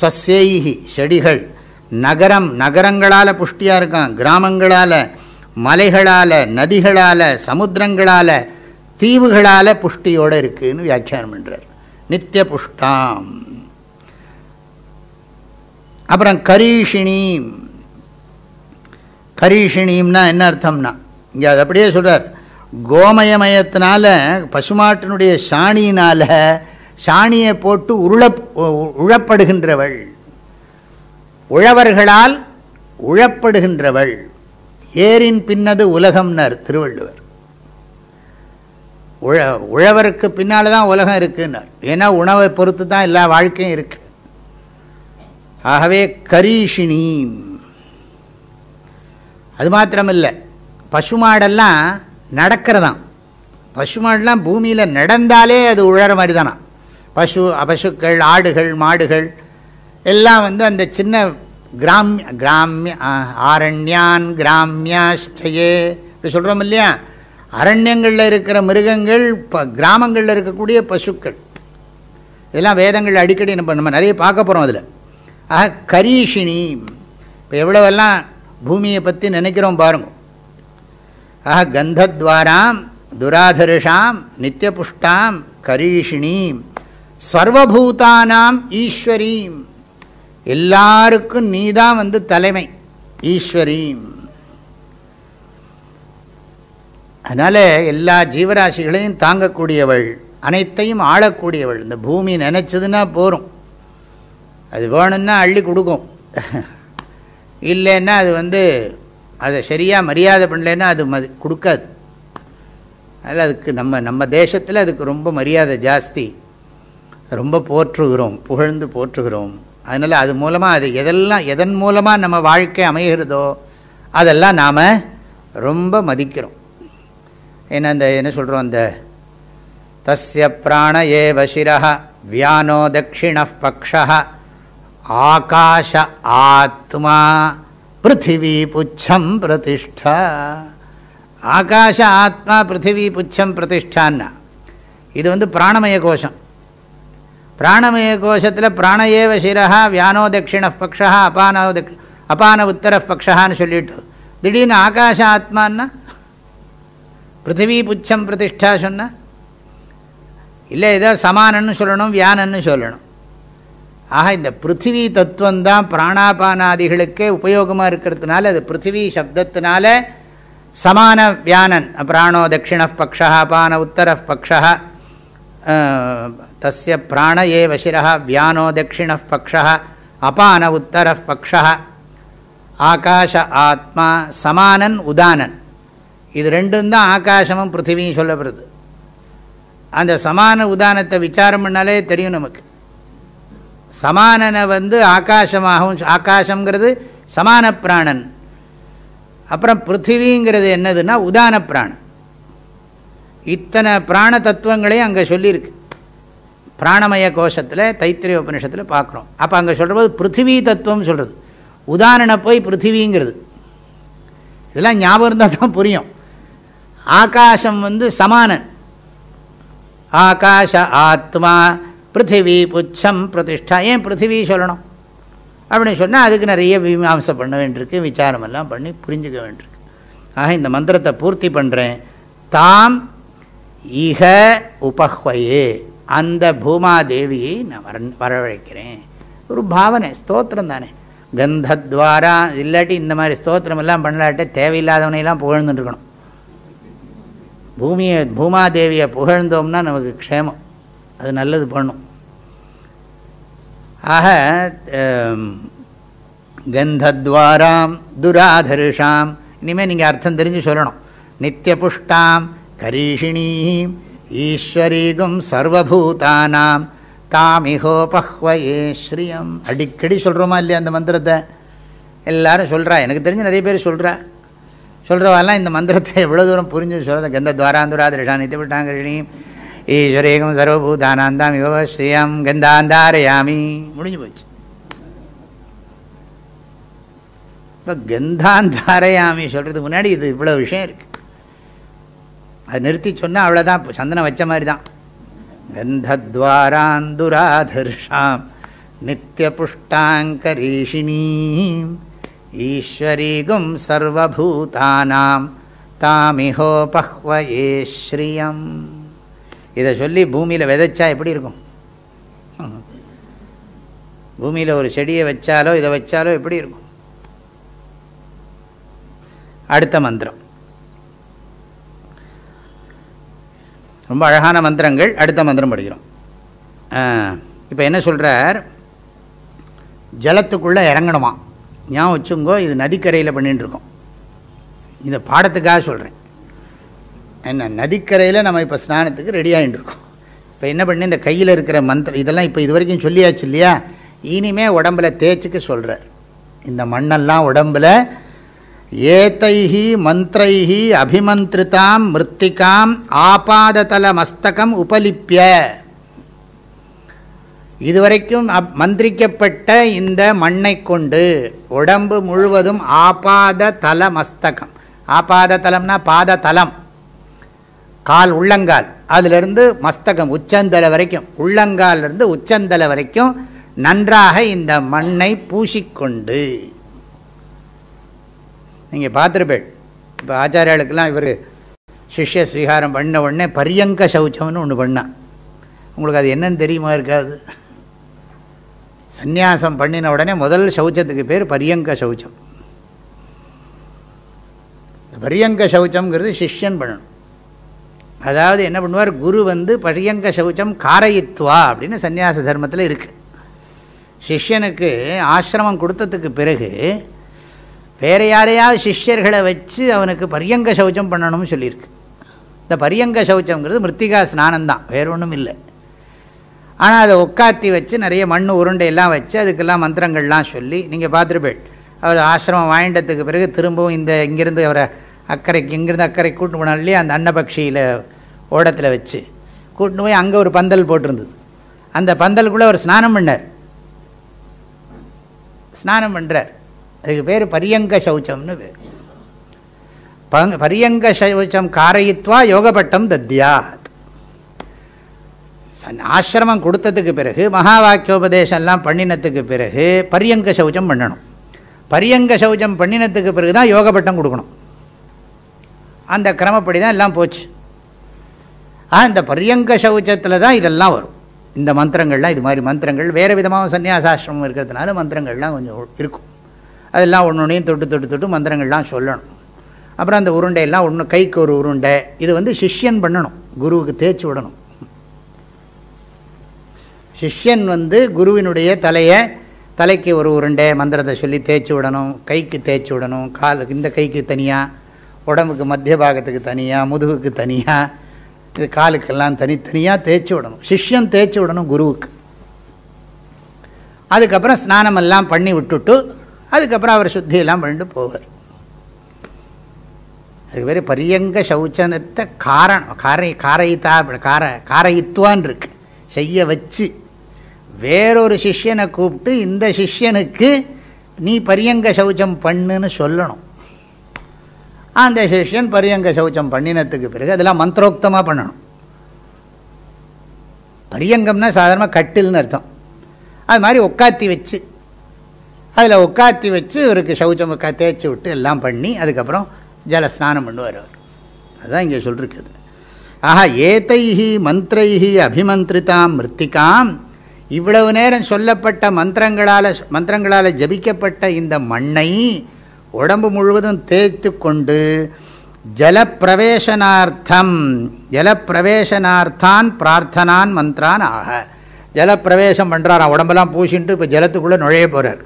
சஸ்யைஹி செடிகள். நகரம் நகரங்களால் புஷ்டியாக இருக்கான். கிராமங்களால் மலைகளால் நதிகளால் சமுத்திரங்களால் தீவுகளால் புஷ்டியோடு இருக்குதுன்னு வியாக்கியானம் பண்ணுறார் நித்திய புஷ்டாம். அப்புறம் கரீஷினீம் கரீஷினியம்னா என்ன அர்த்தம்னா? இங்கே அது அப்படியே சொல்கிறார் கோமயமயத்தினால பசுமாட்டினுடைய சாணியினால் சாணியை போட்டு உருள உழப்படுகின்றவள். உழவர்களால் உழப்படுகின்றவள். ஏரின் பின்னது உலகம்னர் திருவள்ளுவர். உழ உழவருக்கு பின்னால் தான் உலகம் இருக்குன்னார். ஏன்னா உணவை பொறுத்து தான் எல்லா வாழ்க்கையும் இருக்கு. ஆகவே கரீஷினி அது மாத்திரமில்லை பசுமாடெல்லாம் நடக்கிறதாம். பசுமாடெல்லாம் பூமியில் நடந்தாலே அது உழற மாதிரி தானா பசு பசுக்கள் ஆடுகள் மாடுகள் எல்லாம் வந்து அந்த சின்ன கிராமிய கிராமிய ஆரண்யான் கிராமியாஷ்டயே இப்படி சொல்கிறோம் இல்லையா? அரண்யங்களில் இருக்கிற மிருகங்கள் ப கிராமங்களில் இருக்கக்கூடிய பசுக்கள். இதெல்லாம் வேதங்கள் அடிக்கடி நம்ம நம்ம நிறைய பார்க்க போகிறோம் அதில். ஆக கரீஷினி இப்போ எவ்வளோவெல்லாம் பூமியை பற்றி நினைக்கிறோம் பாருங்க. ஆக கந்தத்வாராம் துராதருஷாம் நித்தியபுஷ்டாம் கரீஷினீம் சர்வபூதானாம் ஈஸ்வரீம். எல்லாருக்கும் நீதான் வந்து தலைமை ஈஸ்வரீம். அதனால் எல்லா ஜீவராசிகளையும் தாங்கக்கூடியவள் அனைத்தையும் ஆளக்கூடியவள். இந்த பூமி நினச்சதுன்னா போகும் அது வேணும்னா அள்ளி கொடுக்கும். இல்லைன்னா அது வந்து அதை சரியாக மரியாதை பண்ணலைன்னா அது மதி கொடுக்காது. அதில் அதுக்கு நம்ம நம்ம தேசத்தில் அதுக்கு ரொம்ப மரியாதை ஜாஸ்தி. ரொம்ப போற்றுகிறோம் புகழ்ந்து போற்றுகிறோம். அதனால் அது மூலமாக அது எதெல்லாம் எதன் மூலமாக நம்ம வாழ்க்கை அமைகிறதோ அதெல்லாம் நாம் ரொம்ப மதிக்கிறோம். ஏன்னா அந்த என்ன சொல்கிறோம் அந்த தஸ்ய பிராண ஏ சிரா வியானோ தட்சிண பக்ஷா ஆகாஷ ஆத்மா பிருத்திவி புச்சம் பிரதிஷ்டா. ஆகாஷ ஆத்மா பிருத்திவி புச்சம் பிரதிஷ்டான்னா இது வந்து பிராணமய கோஷம். பிராணமய கோஷத்தில் பிராணயேவ சிரா வியானோ தட்சிண பக்ஷா அபானோ தக் அபான உத்தர பக்ஷான்னு சொல்லிட்டு திடீர்னு ஆகாஷ ஆத்மான்னா பிருத்திவி புச்சம் பிரதிஷ்டா சொன்ன இல்லை ஏதோ சமானன்னு சொல்லணும் வியானன்னு சொல்லணும். ஆக இந்த பிருத்திவி தத்துவம்தான் பிராணாபானாதிகளுக்கே உபயோகமாக இருக்கிறதுனால அது பிருத்திவி சப்தத்தினால சமான வியானன். பிராணோ தட்சிண பக்ஷா பான உத்தர பக்ஷா தஸ்ய பிராண ஏ வசிரா வியானோ தட்சிண பக்ஷா அபான உத்தர பக்ஷா ஆகாஷ ஆத்மா சமானன் உதானன். இது ரெண்டும் தான் ஆகாசமும் பிருத்திவியும் சொல்லப்படுது. அந்த சமான உதானத்தை விசாரம் பண்ணாலே தெரியும் நமக்கு. சமானனை வந்து ஆகாசமாகவும் ஆகாசங்கிறது சமான பிராணன். அப்புறம் பிருத்திவிங்கிறது என்னதுன்னா உதான பிராணன். இத்தனை பிராண தத்துவங்களையும் அங்கே சொல்லியிருக்கு. பிராணமய கோஷத்தில் தைத்திரிய உபனிஷத்தில் பார்க்குறோம். அப்போ அங்கே சொல்கிறபோது பிருத்திவி தத்துவம் சொல்கிறது உதாரண போய் பிருத்திவிங்கிறது. இதெல்லாம் ஞாபகம் இருந்தால் தான் புரியும். ஆகாசம் வந்து சமானன். ஆகாஷ ஆத்மா பிருத்திவி புச்சம் பிரதிஷ்டா. ஏன் பிருத்திவி சொல்லணும்? அப்படின்னு சொன்னால் அதுக்கு நிறைய மீமாம்சை பண்ண வேண்டியிருக்கு விசாரமெல்லாம் பண்ணி புரிஞ்சுக்க வேண்டியிருக்கு. ஆக இந்த மந்திரத்தை பூர்த்தி பண்ணுறேன் தாம் இக உபஹ்வையே அந்த பூமாதேவியை நான் வர வரவழைக்கிறேன். ஒரு பாவனை ஸ்தோத்திரம் தானே. கந்தத்வாரா இல்லாட்டி இந்த மாதிரி ஸ்தோத்திரமெல்லாம் பண்ணலாட்டே தேவையில்லாதவனையெல்லாம் புகழ்ந்துட்டுருக்கணும் பூமியை பூமாதேவியை புகழ்ந்தோம்னா நமக்கு க்ஷேமம். அது நல்லது பண்ணும். ஆக கந்தத்வாராம் துராதர்ஷாம் இனிமேல் நீங்கள் அர்த்தம் தெரிஞ்சு சொல்லணும். நித்திய புஷ்டாம் கரீஷிணீம் ஈஸ்வரீகும் சர்வபூதானாம் தாமிகோபஹ்வயே ஸ்ரீயம். அடிக்கடி சொல்கிறோமா இல்லையா அந்த மந்திரத்தை? எல்லாரும் சொல்கிறா எனக்கு தெரிஞ்சு நிறைய பேர் சொல்கிறா சொல்கிறவாலாம் இந்த மந்திரத்தை எவ்வளோ தூரம் புரிஞ்சு சொல்கிறது கந்த நித்தியபுஷ்டாம் கரீஷிணீம் ஈஸ்வரேகம் சர்வபூதானாந்தாம் யோகஸ்ரீயம் கந்தாந்தாரயாமி முடிஞ்சு போச்சு இப்போ கந்தாந்தாரயாமி சொல்கிறதுக்கு முன்னாடி இது இவ்வளோ விஷயம் இருக்குது அது நிறுத்தி சொன்னால் அவ்வளோதான் சந்தனம் வச்ச மாதிரி தான் கந்தத்வாராந்துராதர்ஷாம் நித்திய புஷ்டாங்கரீஷிணீம் ஈஸ்வரீகும் சர்வபூதானாம் தாமிஹோபஹ்வயே ஸ்ரீயம் இதை சொல்லி பூமியில் விதைச்சா எப்படி இருக்கும்? பூமியில் ஒரு செடியை வச்சாலோ இதை வச்சாலோ எப்படி இருக்கும்? அடுத்த மந்திரம். ரொம்ப அழகான மந்திரங்கள். அடுத்த மந்திரம் படிக்கிறோம். இப்போ என்ன சொல்கிறார் ஜலத்துக்குள்ளே இறங்கணுமா? ஞாபகம் வச்சுங்கோ இது நதிக்கரையில் பண்ணிட்டுருக்கோம் இந்த பாடத்துக்காக சொல்கிறேன் என்ன நதிக்கரையில் நம்ம இப்போ ஸ்நானத்துக்கு ரெடி ஆகிட்டுருக்கோம் இப்போ என்ன பண்ணி இந்த கையில் இருக்கிற மந்திரம் இதெல்லாம் இப்போ இது வரைக்கும் சொல்லியாச்சு இல்லையா? இனிமே உடம்புல தேய்ச்சிக்க சொல்கிறார் இந்த மண்ணெல்லாம் உடம்பில் ஏத்தைஹி மந்திரைஹி அபிமந்திரிதாம் மிருத்திகாம் ஆபாததல மஸ்தகம் உபலிப்பிய இதுவரைக்கும் அப் மந்திரிக்கப்பட்ட இந்த மண்ணை கொண்டு உடம்பு முழுவதும் ஆபாத தல மஸ்தகம். ஆபாத தலம்னா பாத தலம் கால் உள்ளங்கால். அதிலிருந்து மஸ்தகம் உச்சந்தலை வரைக்கும். உள்ளங்காலிருந்து உச்சந்தலை வரைக்கும் நன்றாக இந்த மண்ணை பூசிக்கொண்டு. நீங்கள் பார்த்துருப்பேள் இப்போ ஆச்சாரியாளுக்கெல்லாம் இவர் சிஷ்ய ஸ்வீகாரம் பண்ண உடனே பரியங்க சௌச்சம்னு ஒன்று பண்ணான். உங்களுக்கு அது என்னன்னு தெரியுமா இருக்காது? சந்நியாசம் பண்ணின உடனே முதல் சௌச்சத்துக்கு பேர் பரியங்க சௌச்சம். பரியங்க சௌச்சம்ங்கிறது சிஷ்யன் பண்ணணும். அதாவது என்ன பண்ணுவார்? குரு வந்து பரியங்க சௌச்சம் காரயித்வா அப்படின்னு சந்நியாச தர்மத்தில் இருக்குது சிஷ்யனுக்கு ஆசிரமம் கொடுத்ததுக்கு பிறகு வேறு யாரையாவது சிஷ்யர்களை வச்சு அவனுக்கு பரியங்க சௌச்சம் பண்ணணும்னு சொல்லியிருக்கு. இந்த பரியங்க சௌச்சங்கிறது மிருத்திகா ஸ்நானம் தான் வேறு ஒன்றும் இல்லை. ஆனால் அதை உட்காத்தி வச்சு நிறைய மண் உருண்டையெல்லாம் வச்சு அதுக்கெல்லாம் மந்திரங்கள்லாம் சொல்லி நீங்கள் பார்த்துருப்பேன் அவர் ஆசிரமம் வாங்கிட்டதுக்கு பிறகு திரும்பவும் இந்த இங்கேருந்து அவரை அக்கறைக்கு இங்கேருந்து அக்கறை கூட்டு போனால் இல்லையா அந்த அன்னபக்ஷியில் ஓடத்தில் வச்சு கூட்டின்னு போய் அங்கே ஒரு பந்தல் போட்டிருந்தது. அந்த பந்தலுக்குள்ளே ஒரு ஸ்நானம் பண்ணார். ஸ்நானம் பண்ணுறார் அதுக்கு பேர் பரியங்க சௌச்சம்னு பேர். பங்க பரியங்க சௌச்சம் காரயித்வா யோகப்பட்டம் தத்யாத். சன் ஆசிரமம் கொடுத்ததுக்கு பிறகு மகா வாக்கியோபதேசம்லாம் பண்ணினத்துக்கு பிறகு பரியங்க சௌச்சம் பண்ணணும். பரியங்க சௌச்சம் பண்ணினத்துக்கு பிறகு தான் யோகப்பட்டம் கொடுக்கணும். அந்த கிரமப்படி தான் எல்லாம் போச்சு. ஆ இந்த பரியங்க சௌச்சத்தில் தான் இதெல்லாம் வரும். இந்த மந்திரங்கள்லாம் இது மாதிரி மந்திரங்கள் வேறு விதமாக சன்னியாசாசிரமம் இருக்கிறதுனால மந்திரங்கள்லாம் கொஞ்சம் இருக்கும். அதெல்லாம் ஒன்று ஒன்றையும் தொட்டு தொட்டு தொட்டு மந்திரங்கள்லாம் சொல்லணும். அப்புறம் அந்த உருண்டையெல்லாம் ஒன்று கைக்கு ஒரு உருண்டை இது வந்து சிஷ்யன் பண்ணணும் குருவுக்கு தேய்ச்சி விடணும். சிஷ்யன் வந்து குருவினுடைய தலையை தலைக்கு ஒரு உருண்டை மந்திரத்தை சொல்லி தேய்ச்சி விடணும் கைக்கு தேய்ச்சி விடணும் காலுக்கு இந்த கைக்கு தனியாக உடம்புக்கு மத்திய பாகத்துக்கு தனியாக முதுகுக்கு தனியாக இது காலுக்கெல்லாம் தனித்தனியாக தேய்ச்சி விடணும். சிஷ்யம் தேய்ச்சி விடணும் குருவுக்கு. அதுக்கப்புறம் ஸ்நானமெல்லாம் பண்ணி விட்டுட்டு அதுக்கப்புறம் அவர் சுத்தியெல்லாம் பண்ணிட்டு போவார். அதுக்கு பேர் பரியங்க சௌச்சனத்தை காரணம் காரை காரையித்தா கார காரயித்துவான் இருக்கு செய்ய வச்சு. வேறொரு சிஷ்யனை கூப்பிட்டு இந்த சிஷ்யனுக்கு நீ பரியங்க சௌச்சம் பண்ணுன்னு சொல்லணும். அந்த சிஷ்யன் பரியங்க சௌச்சம் பண்ணினத்துக்கு பிறகு அதெல்லாம் மந்திரோக்தமாக பண்ணணும். பரியங்கம்னா சாதாரணமாக கட்டில்னு அர்த்தம். அது மாதிரி உட்காத்தி வச்சு அதில் உட்காத்தி வச்சு இவருக்கு சௌச்சம் உட்கா தேய்ச்சி விட்டு எல்லாம் பண்ணி அதுக்கப்புறம் ஜல ஸ்நானம் பண்ணுவார் அவர். அதுதான் இங்கே சொல்லிருக்குது. ஆஹா ஏத்தைஹி மந்திரைஹி அபிமந்திரிதாம் மிருத்திகாம். இவ்வளவு நேரம் சொல்லப்பட்ட மந்திரங்களால் மந்திரங்களால் ஜபிக்கப்பட்ட இந்த மண்ணை உடம்பு முழுவதும் தேய்த்து கொண்டு ஜலப்பிரவேசனார்த்தம் ஜலப்பிரவேசனார்த்தான் பிரார்த்தனான் மந்த்ரான் ஆக. ஜலப்பிரவேசம் பண்ணுறாராம் உடம்பெல்லாம் பூசின்ட்டு இப்போ ஜலத்துக்குள்ளே நுழைய போகிறார்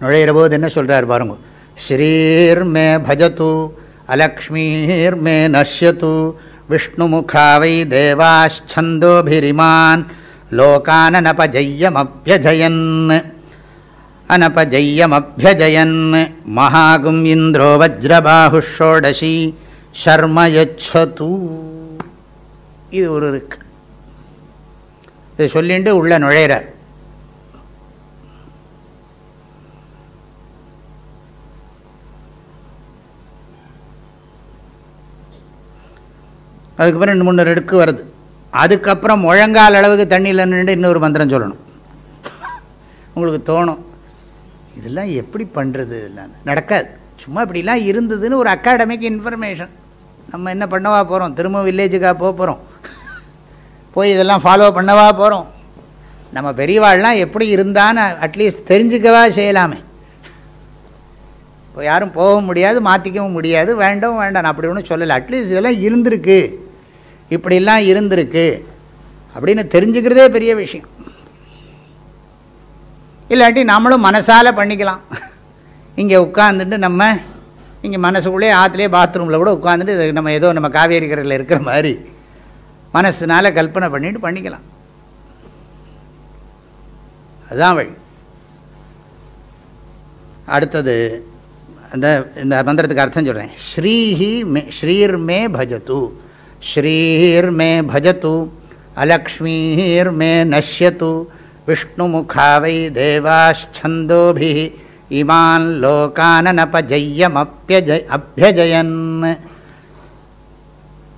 நுழையிற போது என்ன சொல்கிறார் பாருங்க? ஸ்ரீர்மே பஜத்து அலக்ஷ்மீர்மே நஷ்யத்து விஷ்ணுமுகாவை தேவாச்சந்தோபிரிமான் லோகானனபஜய்யமபியஜயன் அனபஜய்யமபியஜயன் மகாகும் இந்திரோ வஜ்ரபாஹுஷோடசி ஷர்ம யச்சது இது ஒரு இருக்கு. இது சொல்லிட்டு உள்ள நுழையிறார். அதுக்கப்புறம் ரெண்டு மூணு ரெடுக்கு வருது. அதுக்கப்புறம் முழங்கால் அளவுக்கு தண்ணியில் நின்று இன்னொரு மந்திரம் சொல்லணும். உங்களுக்கு தோணும். இதெல்லாம் எப்படி பண்ணுறது இதெல்லாம் நடக்காது. சும்மா இப்படிலாம் இருந்ததுன்னு ஒரு அகாடமிக் இன்ஃபர்மேஷன் நம்ம என்ன பண்ணவா போகிறோம் திரும்ப வில்லேஜுக்காக போக போகிறோம் போய் இதெல்லாம் ஃபாலோ பண்ணவா போகிறோம் நம்ம பெரியவாள்லாம் எப்படி இருந்தான்னு அட்லீஸ்ட் தெரிஞ்சுக்கவா செய்யலாமே. இப்போ யாரும் போகவும் முடியாது மாற்றிக்கவும் முடியாது. வேண்டவும் வேண்டாம். அப்படி ஒன்றும் சொல்லலை. அட்லீஸ்ட் இதெல்லாம் இருந்திருக்கு. இப்படிலாம் இருந்திருக்கு. அப்படின்னு தெரிஞ்சுக்கிறதே பெரிய விஷயம். இல்லாட்டி நம்மளும் மனசால் பண்ணிக்கலாம். இங்கே உட்காந்துட்டு நம்ம இங்கே மனசுக்குள்ளே ஆற்றுலேயே பாத்ரூமில் கூட உட்காந்துட்டு நம்ம ஏதோ நம்ம காவேரி கரையில் இருக்கிற மாதிரி மனசுனால் கல்பனை பண்ணிட்டு பண்ணிக்கலாம். அதுதான் வழி. அடுத்தது அந்த இந்த மந்திரத்துக்கு அர்த்தம் சொல்கிறேன் ஸ்ரீஹி மே ஸ்ரீர் மே பஜத்து ஸ்ரீர் மே பஜத்து அலக்ஷ்மீர் மே நஷ்யத்து விஷ்ணுமுகாவை தேவாச்சந்தோபி இமான் லோகானனபஜய்யமப்பியஜ அபியஜயன்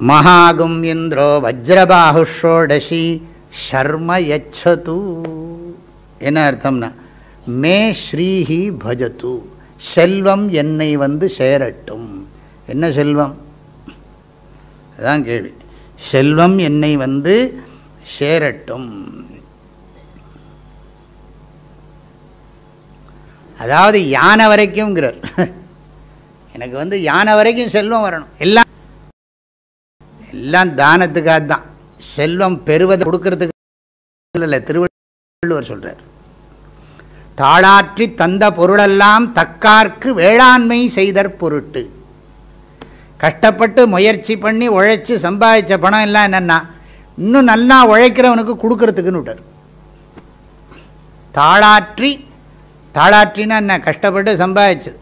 மகாகும் இந்திரோ வஜ்ரபாஹுஷோடசி ஷர்ம யச்சது என்ன அர்த்தம்னா மே ஸ்ரீஹி பஜத்து செல்வம் என்னை வந்து சேரட்டும். என்ன செல்வம்? அதான் கேள்வி. செல்வம் என்னை வந்து சேரட்டும். அதாவது யானை வரைக்கும்ங்கிறார். எனக்கு வந்து யானை வரைக்கும் செல்வம் வரணும். எல்லாம் எல்லாம் தானத்துக்காக தான் செல்வம் பெறுவதை கொடுக்கறதுக்கு இல்லை திருவள்ளுவர் சொல்கிறார் தாளாற்றி தந்த பொருளெல்லாம் தக்கார்க்கு வேளாண்மை செய்தற் பொருட்டு. கஷ்டப்பட்டு முயற்சி பண்ணி உழைச்சி சம்பாதிச்ச பணம் எல்லாம் என்னென்னா இன்னும் நல்லா உழைக்கிறவனுக்கு கொடுக்கறதுக்குன்னு விட்டார். தாளாற்றி தாளாற்றினா என்ன? கஷ்டப்பட்டு சம்பாதிச்சது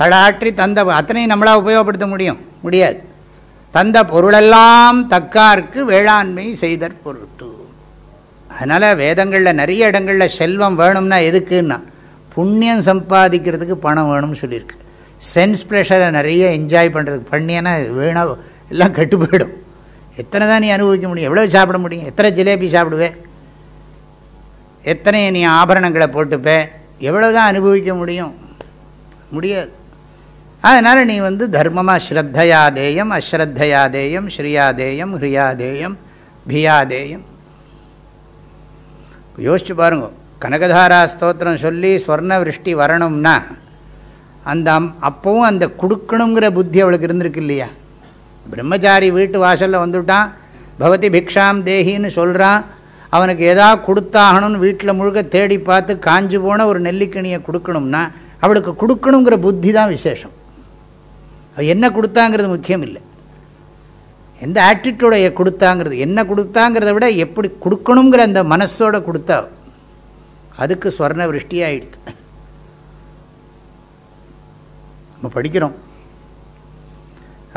தளாற்றி தந்த அத்தனையும் நம்மளாக உபயோகப்படுத்த முடியும். முடியாது. தந்த பொருளெல்லாம் தக்கார்க்கு வேளாண்மை செய்தற் பொருட்டு. அதனால் வேதங்களில் நிறைய இடங்களில் செல்வம் வேணும்னா எதுக்குன்னா புண்ணியம் சம்பாதிக்கிறதுக்கு பணம் வேணும்னு சொல்லியிருக்கு. சென்ஸ் ப்ரெஷரை நிறைய என்ஜாய் பண்ணுறதுக்கு பண்ணியன்னா வேணா எல்லாம் கெட்டு போயிடும். எத்தனை தான் நீ அனுபவிக்க முடியும்? எவ்வளோ சாப்பிட முடியும்? எத்தனை ஜிலேபி சாப்பிடுவேன்? எத்தனை நீ ஆபரணங்களை போட்டுப்பேன் எவ்வளோ தான் அனுபவிக்க முடியும்? முடியாது. அதனால் நீ வந்து தர்மமாக ஸ்ரத்தையாதேயம் அஸ்ரத்தையாதேயம் ஸ்ரீயாதேயம் ஹிரியாதேயம் பியாதேயம். யோசிச்சு பாருங்க. கனகதாரா ஸ்தோத்திரம் சொல்லி ஸ்வர்ண விருஷ்டி வரணும்னா அந்த அம் அப்பவும் அந்த கொடுக்கணுங்கிற புத்தி அவளுக்கு இருந்திருக்கு இல்லையா? பிரம்மச்சாரி வீட்டு வாசலில் வந்துவிட்டான் பகவதி பிக்ஷாம் தேகின்னு சொல்கிறான் அவனுக்கு எதாவது கொடுத்தாகணும்னு வீட்டில் முழுக்க தேடி பார்த்து காஞ்சு போன ஒரு நெல்லிக்கனியை கொடுக்கணும்னா அவளுக்கு கொடுக்கணுங்கிற புத்தி தான் விசேஷம். அது என்ன கொடுத்தாங்கிறது முக்கியம் இல்லை எந்த ஆட்டிடியூடை கொடுத்தாங்கிறது என்ன கொடுத்தாங்கிறத விட எப்படி கொடுக்கணுங்கிற அந்த மனசோட கொடுத்தா அதுக்கு ஸ்வர்ண விருஷ்டியாகிடுது நம்ம படிக்கிறோம்.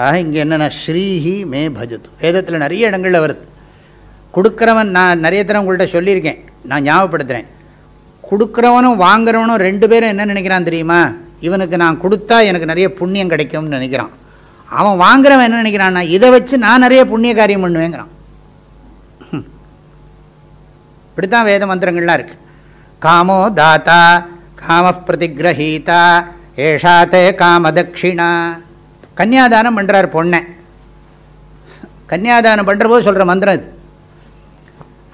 ஆக இங்கே என்னென்னா ஸ்ரீஹி மே பஜத்து வேதத்தில் நிறைய இடங்களில் வருது. கொடுக்குறவன் நான் நிறைய தரம் உங்கள்கிட்ட சொல்லியிருக்கேன். நான் ஞாபகப்படுத்துகிறேன் கொடுக்குறவனும் வாங்குறவனும் ரெண்டு பேரும் என்ன நினைக்கிறான் தெரியுமா? இவனுக்கு நான் கொடுத்தா எனக்கு நிறைய புண்ணியம் கிடைக்கும்னு நினைக்கிறான். அவன் வாங்குறவன் என்ன நினைக்கிறான்னா இதை வச்சு நான் நிறைய புண்ணிய காரியம் பண்ணுவேங்கிறான். இப்படித்தான் வேத மந்திரங்கள்லாம் இருக்கு. காமோ தாத்தா காம பிரதிகிரகீதா ஏஷாத்தே காமதக்ஷிணா. கன்னியாதானம் பண்ணுறார் பொண்ணை. கன்னியாதானம் பண்ணுற போது சொல்கிற மந்திரம் இது.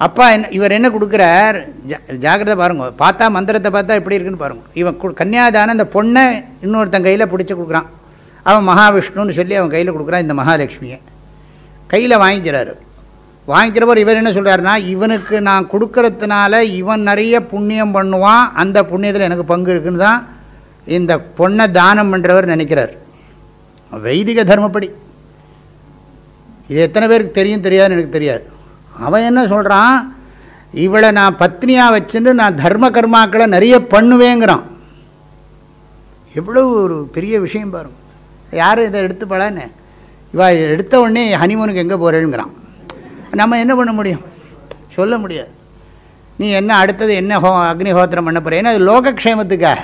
அப்பா என்ன இவர் என்ன கொடுக்குறார்? ஜா ஜாக்கிரதை பாருங்க. பார்த்தா மந்திரத்தை பார்த்தா எப்படி இருக்குன்னு பாருங்க. இவன் கு கன்னியாதானம் இந்த பொண்ணை இன்னொருத்தன் கையில் பிடிச்சி கொடுக்குறான். அவன் மகாவிஷ்ணுன்னு சொல்லி அவன் கையில் கொடுக்குறான் இந்த மகாலட்சுமியை. கையில் வாங்கிக்கிறாரு. வாங்கிக்கிறவர் இவர் என்ன சொல்கிறாருன்னா இவனுக்கு நான் கொடுக்கறதுனால இவன் நிறைய புண்ணியம் பண்ணுவான். அந்த புண்ணியத்தில் எனக்கு பங்கு இருக்குன்னு தான் இந்த பொண்ணை தானம் பண்ணுறவர் நினைக்கிறார். வைதிக தர்மப்படி. இது எத்தனை பேருக்கு தெரியும் தெரியாதுன்னு எனக்கு தெரியாது. அவன் என்ன சொல்கிறான் இவளை நான் பத்னியாக வச்சுட்டு நான் தர்ம கர்மாக்களை நிறைய பண்ணுவேங்கிறான். எவ்வளோ ஒரு பெரிய விஷயம் பாருங்க யாரும் இதை எடுத்து பழன்னு இவா எடுத்த உடனே ஹனிமூனுக்கு எங்கே போகிறேங்கிறான் நம்ம என்ன பண்ண முடியும்? சொல்ல முடியாது. நீ என்ன அடுத்தது என்ன ஹோ அக்னிஹோத்திரம் பண்ண போகிற ஏன்னா அது லோகக்ஷேமத்துக்காக.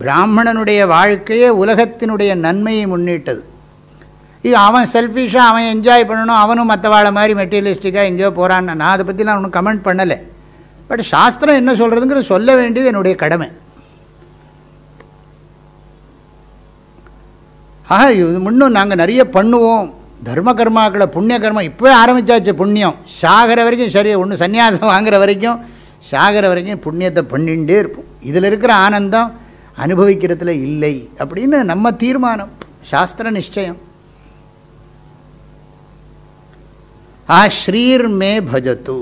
பிராமணனுடைய வாழ்க்கையே உலகத்தினுடைய நன்மையை முன்னிட்டது. இது அவன் செல்ஃபிஷாக அவன் என்ஜாய் பண்ணணும் அவனும் மற்றவாழை மாதிரி மெட்டீரியலிஸ்டிக்காக எங்கேயோ போகிறான்னு நான் அதை பற்றிலாம் ஒன்றும் கமெண்ட் பண்ணலை. பட் சாஸ்திரம் என்ன சொல்கிறதுங்கிறது சொல்ல வேண்டியது என்னுடைய கடமை. ஆக இது முன்னும் நாங்கள் நிறைய பண்ணுவோம். தர்ம கர்மாக்களை புண்ணிய கர்மா இப்போவே ஆரம்பித்தாச்சு புண்ணியம். சாகிற வரைக்கும் சரி ஒன்று சன்னியாசம் வாங்குற வரைக்கும் சாகிற வரைக்கும் புண்ணியத்தை பண்ணிகிட்டே இருப்போம். இதில் இருக்கிற ஆனந்தம் அனுபவிக்கிறதுல இல்லை. அப்படின்னு நம்ம தீர்மானம். சாஸ்திர நிச்சயம். ஆ ஸ்ரீர் மே பஜத்து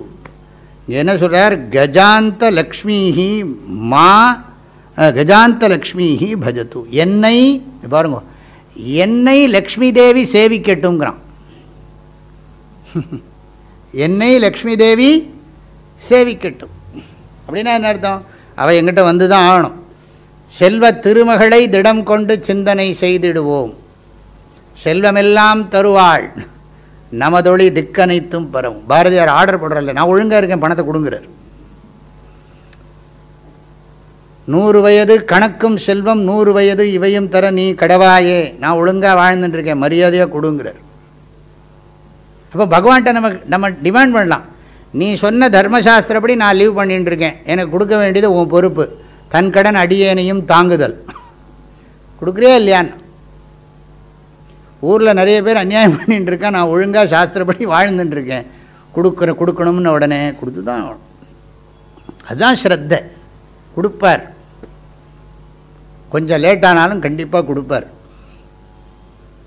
என்ன சொல்கிறார் கஜாந்த லக்ஷ்மிஹி மா கஜாந்த லக்ஷ்மிஹி பஜத்து என்னை பாருங்க என்னை லக்ஷ்மி தேவி சேவிக்கட்டுங்கிறான் என்னை லக்ஷ்மி தேவி சேவிக்கட்டும் அப்படின்னா என்ன அர்த்தம் அவள் எங்கிட்ட வந்து தான் ஆகணும் செல்வ திருமகளை திடம் கொண்டு சிந்தனை செய்திடுவோம் செல்வமெல்லாம் தருவாள் நமதொழி திக்கனைத்தும் பரவும் பாரதியார் ஆர்டர் போடுறல நான் ஒழுங்காக இருக்கேன் பணத்தை கொடுங்குறார். நூறு வயது கணக்கும் செல்வம் நூறு வயது இவையும் தர நீ கடவாயே. நான் ஒழுங்காக வாழ்ந்துட்டுருக்கேன் மரியாதையாக கொடுங்குறார். அப்போ பகவான்கிட்ட நம்ம நம்ம டிமாண்ட் பண்ணலாம். நீ சொன்ன தர்மசாஸ்திரப்படி நான் லீவ் பண்ணிட்டு இருக்கேன். எனக்கு கொடுக்க வேண்டியது உன் பொறுப்பு. தன் கடன் அடியேனையும் தாங்குதல். கொடுக்குறியா இல்லையான்னு? ஊரில் நிறைய பேர் அநியாயம் பண்ணிகிட்டு இருக்கேன் நான் ஒழுங்காக சாஸ்திரப்படி வாழ்ந்துட்டுருக்கேன் கொடுக்குற கொடுக்கணும்னு உடனே கொடுத்து தான் அதுதான் ஸ்ரத்த. கொடுப்பார். கொஞ்சம் லேட்டானாலும் கண்டிப்பாக கொடுப்பார்.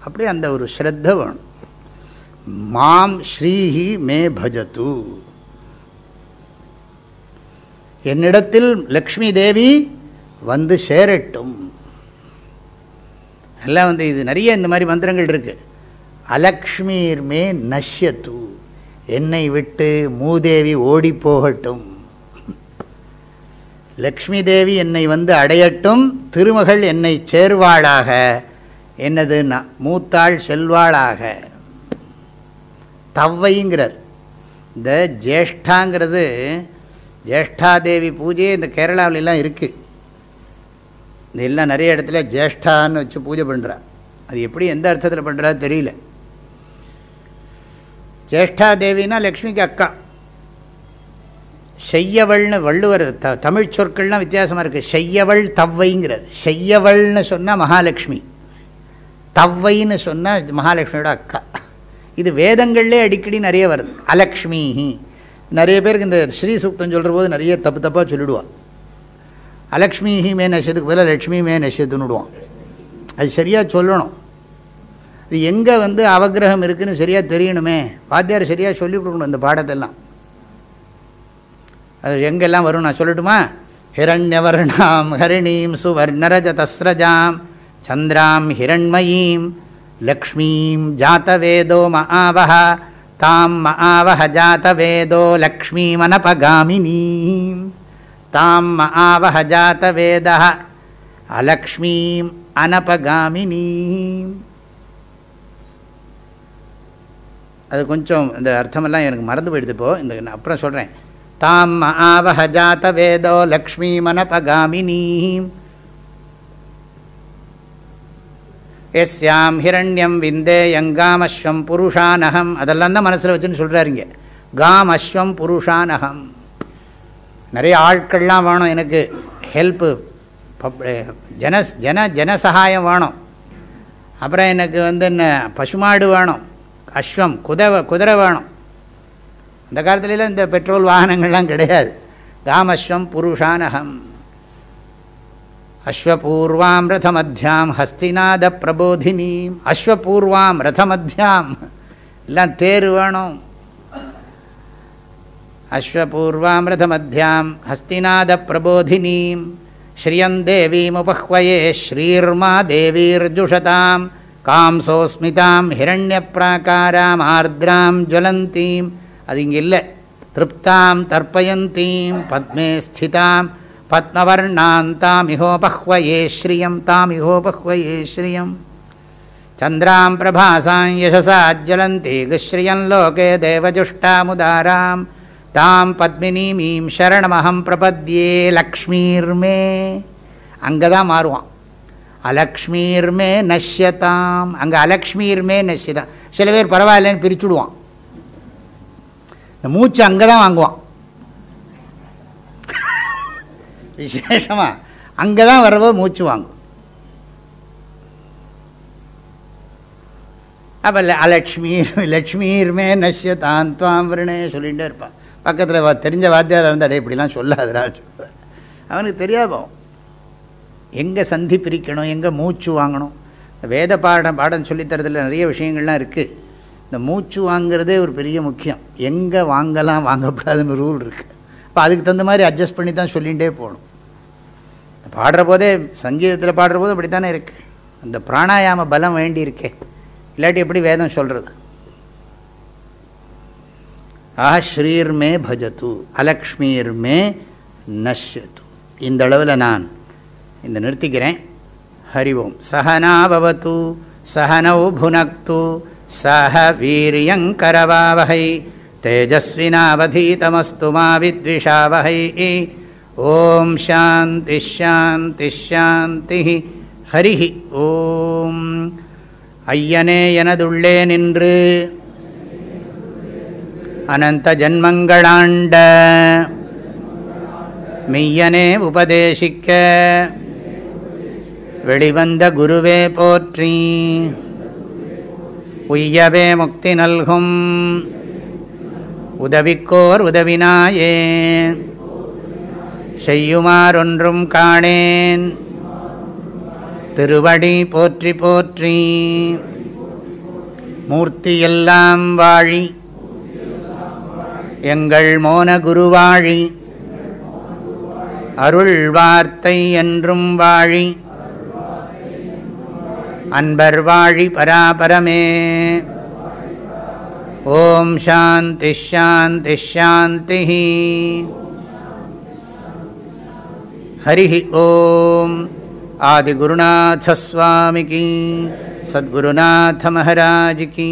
அப்படி அந்த ஒரு ஸ்ரத்த வேணும். மாம் ஸ்ரீஹி மே பஜத்து என்னிடத்தில் லக்ஷ்மி தேவி வந்து சேரட்டும். எல்லாம் வந்து இது நிறைய இந்த மாதிரி மந்திரங்கள் இருக்குது அலக்ஷ்மீர் மே நஷ்யத்து என்னை விட்டு மூதேவி ஓடி போகட்டும் லக்ஷ்மி தேவி என்னை வந்து அடையட்டும் திருமகள் என்னை சேர்வாளாக என்னது ந- மூத்தாள் செல்வாளாக. தவ்வைங்கிறார். இந்த ஜேஷ்டாங்கிறது ஜேஷ்டாதேவி பூஜையே இந்த கேரளாவிலலாம் இருக்குது இதெல்லாம் எல்லாம் நிறைய இடத்துல ஜேஷ்டான்னு வச்சு பூஜை பண்ணுறா அது எப்படி எந்த அர்த்தத்தில் பண்ணுறா தெரியல. ஜேஷ்டா தேவின்னா லக்ஷ்மிக்கு அக்கா. செய்யவள்னு வள்ளுவர் த தமிழ் சொற்கள்லாம் வித்தியாசமாக இருக்குது செய்யவள் தவ்வைங்கிறது. செய்யவள்னு சொன்னால் மகாலட்சுமி தவ்வைன்னு சொன்னால் மகாலட்சுமியோட அக்கா. இது வேதங்கள்லேயே அடிக்கடி நிறைய வருது. அலக்ஷ்மி. நிறைய பேருக்கு இந்த ஸ்ரீ சூக்தம் சொல்கிற போது நிறைய தப்பு தப்பாக சொல்லிடுவாள் அலக்ஷ்மி மே நஷ்யத்துக்கு பதிலாக லக்ஷ்மி மே நஷ்யத்துன்னு விடுவான். அது சரியாக சொல்லணும். இது எங்கே வந்து அவக்கிரகம் இருக்குதுன்னு சரியாக தெரியணுமே. வாத்தியார் சரியாக சொல்லி கொடுக்கணும் இந்த பாடத்தெல்லாம். அது எங்கெல்லாம் வரும் நான் சொல்லட்டுமா? ஹிரண்யவர்ணாம் ஹரிணீம் சுவர்ணரஜதஸ்ரஜாம் சந்திராம் ஹிரண்மயீம் லக்ஷ்மீம் ஜாத்தவேதோ மஆவஹ தாம் மஆவஹ ஜாத்தவேதோ லக்ஷ்மீமனபகாமினீம் தாம் மஆவஹ அலக்ஷ்மீம் அனபகாமினீம் அது கொஞ்சம் இந்த அர்த்தமெல்லாம் எனக்கு மறந்து போயிடுது இப்போ. இந்த நான் அப்புறம் சொல்கிறேன் தாம் ஆவஹ ஜாத வேதோ லக்ஷ்மி மனபகாமினீம் எஸ்யாம் ஹிரண்யம் விந்தே யங்காம் அஸ்வம் புருஷானகம் அதெல்லாம் தான் மனசில் வச்சுன்னு சொல்கிறாருங்க காம் அஸ்வம் புருஷானகம் நிறைய ஆட்கள்லாம் வேணும். எனக்கு ஹெல்ப்பு ஜன ஜன ஜனசகாயம் வேணும். அப்புறம் எனக்கு வந்து என்ன பசுமாடு வேணும். அஸ்வம் குதிரை குதிரை வேணும். அந்த காலத்துலலாம் இந்த பெட்ரோல் வாகனங்கள்லாம் கிடையாது. காமஸ்வம் புருஷானகம். அஸ்வபூர்வாம் ரதமத்தியாம் ஹஸ்திநாத பிரபோதினீம். அஸ்வபூர்வாம் ரதமத்தியாம் எல்லாம் தேர் வேணும். अश्वपूर्वामृथमध्यां हस्तिनादप्रबोधिनीं श्रियं देवीमुपह्वये श्रीर्मा देवीर्जुषतां कांसोऽस्मितां हिरण्यप्राकारामार्द्रां ज्वलन्तीम् अदिङ्गिल तृप्तां तर्पयन्तीं पद्मे स्थितां पद्मवर्णान् तामिहोपह्वये श्रियं तामिहोपह्वये श्रियं चन्द्रां प्रभासां यशसाज्ज्वलन्ति श्रियं लोके देवजुष्टामुदाराम् தாம் பத்மினிமீம் சரணமஹம் பிரபத்யே லக்ஷ்மீர்மே அங்கே தான் மாறுவான். அலக்ஷ்மீர்மே நஷ்யதாம். அங்கே அலக்ஷ்மீர்மே நஷ்யதாம் சில பேர் பரவாயில்லன்னு பிரிச்சுடுவான். இந்த மூச்சு அங்கே தான் வாங்குவான். விசேஷமாக அங்கே தான் வரவோ மூச்சு வாங்கும். அப்போ அலக்ஷ்மீர் லக்ஷ்மீர்மே நஷ்யதான் துவாம் விரணே சொல்லிகிட்டே இருப்பான். பக்கத்தில் வா தெரிஞ்ச வாத்தியார் இருந்தால் இப்படிலாம் சொல்லாதரா சொல்லுவார். அவனுக்கு தெரியாது எங்கே சந்தி பிரிக்கணும் எங்கே மூச்சு வாங்கணும். வேத பாடம் பாடம் சொல்லித்தரதில் நிறைய விஷயங்கள்லாம் இருக்குது இந்த மூச்சு வாங்கிறதே ஒரு பெரிய முக்கியம். எங்கே வாங்கலாம் வாங்கக்கூடாதுன்னு ரூல் இருக்குது அப்போ அதுக்கு தகுந்த மாதிரி அட்ஜஸ்ட் பண்ணி தான் சொல்லிகிட்டே போகணும். பாடுற போதே சங்கீதத்தில் பாடுற போது அப்படி தானே இருக்குது அந்த பிராணாயாம பலம் வேண்டி இருக்கே இல்லாட்டி எப்படி வேதம் சொல்கிறது ஆஹ ஸ்ரீர்மே பஜத்து அலக்ஷ்மீர்மே நஷ்யத்து இந்த அளவில் நான் இந்த நிறுத்திக்கிறேன் ஹரி ஓம் சகனாபவத்து சகனௌ புனக்து சஹ வீரியங்கரவாவகை தேஜஸ்வினாவதீதமஸ்து மாவித்விஷாவகை ஓம் சாந்தி ஷாந்தி ஷாந்தி ஹரிஹி ஓம் ஐயனே எனதுள்ளே நின்று அனந்த ஜன்மங்களாண்ட. மெய்யனே உபதேசிக்க. வெளிவந்த குருவே போற்றி. உய்யவே முக்தி நல்கும். உதவிக்கோர் உதவினாயே. செய்யுமாறொன்றும் காணேன். திருவடி போற்றி போற்றி. மூர்த்தியெல்லாம் வாழி எங்கள் மோன குருவாழி அருள் வார்த்தை என்றும் வாழி அன்பர் வாழி பராபரமே ஓம் சாந்தி ஷாந்தி ஷாந்தி ஹரி ஓம் ஆதிகுருநாசஸ்வாமிக்கு சத்குருநாத மகாராஜிக்கு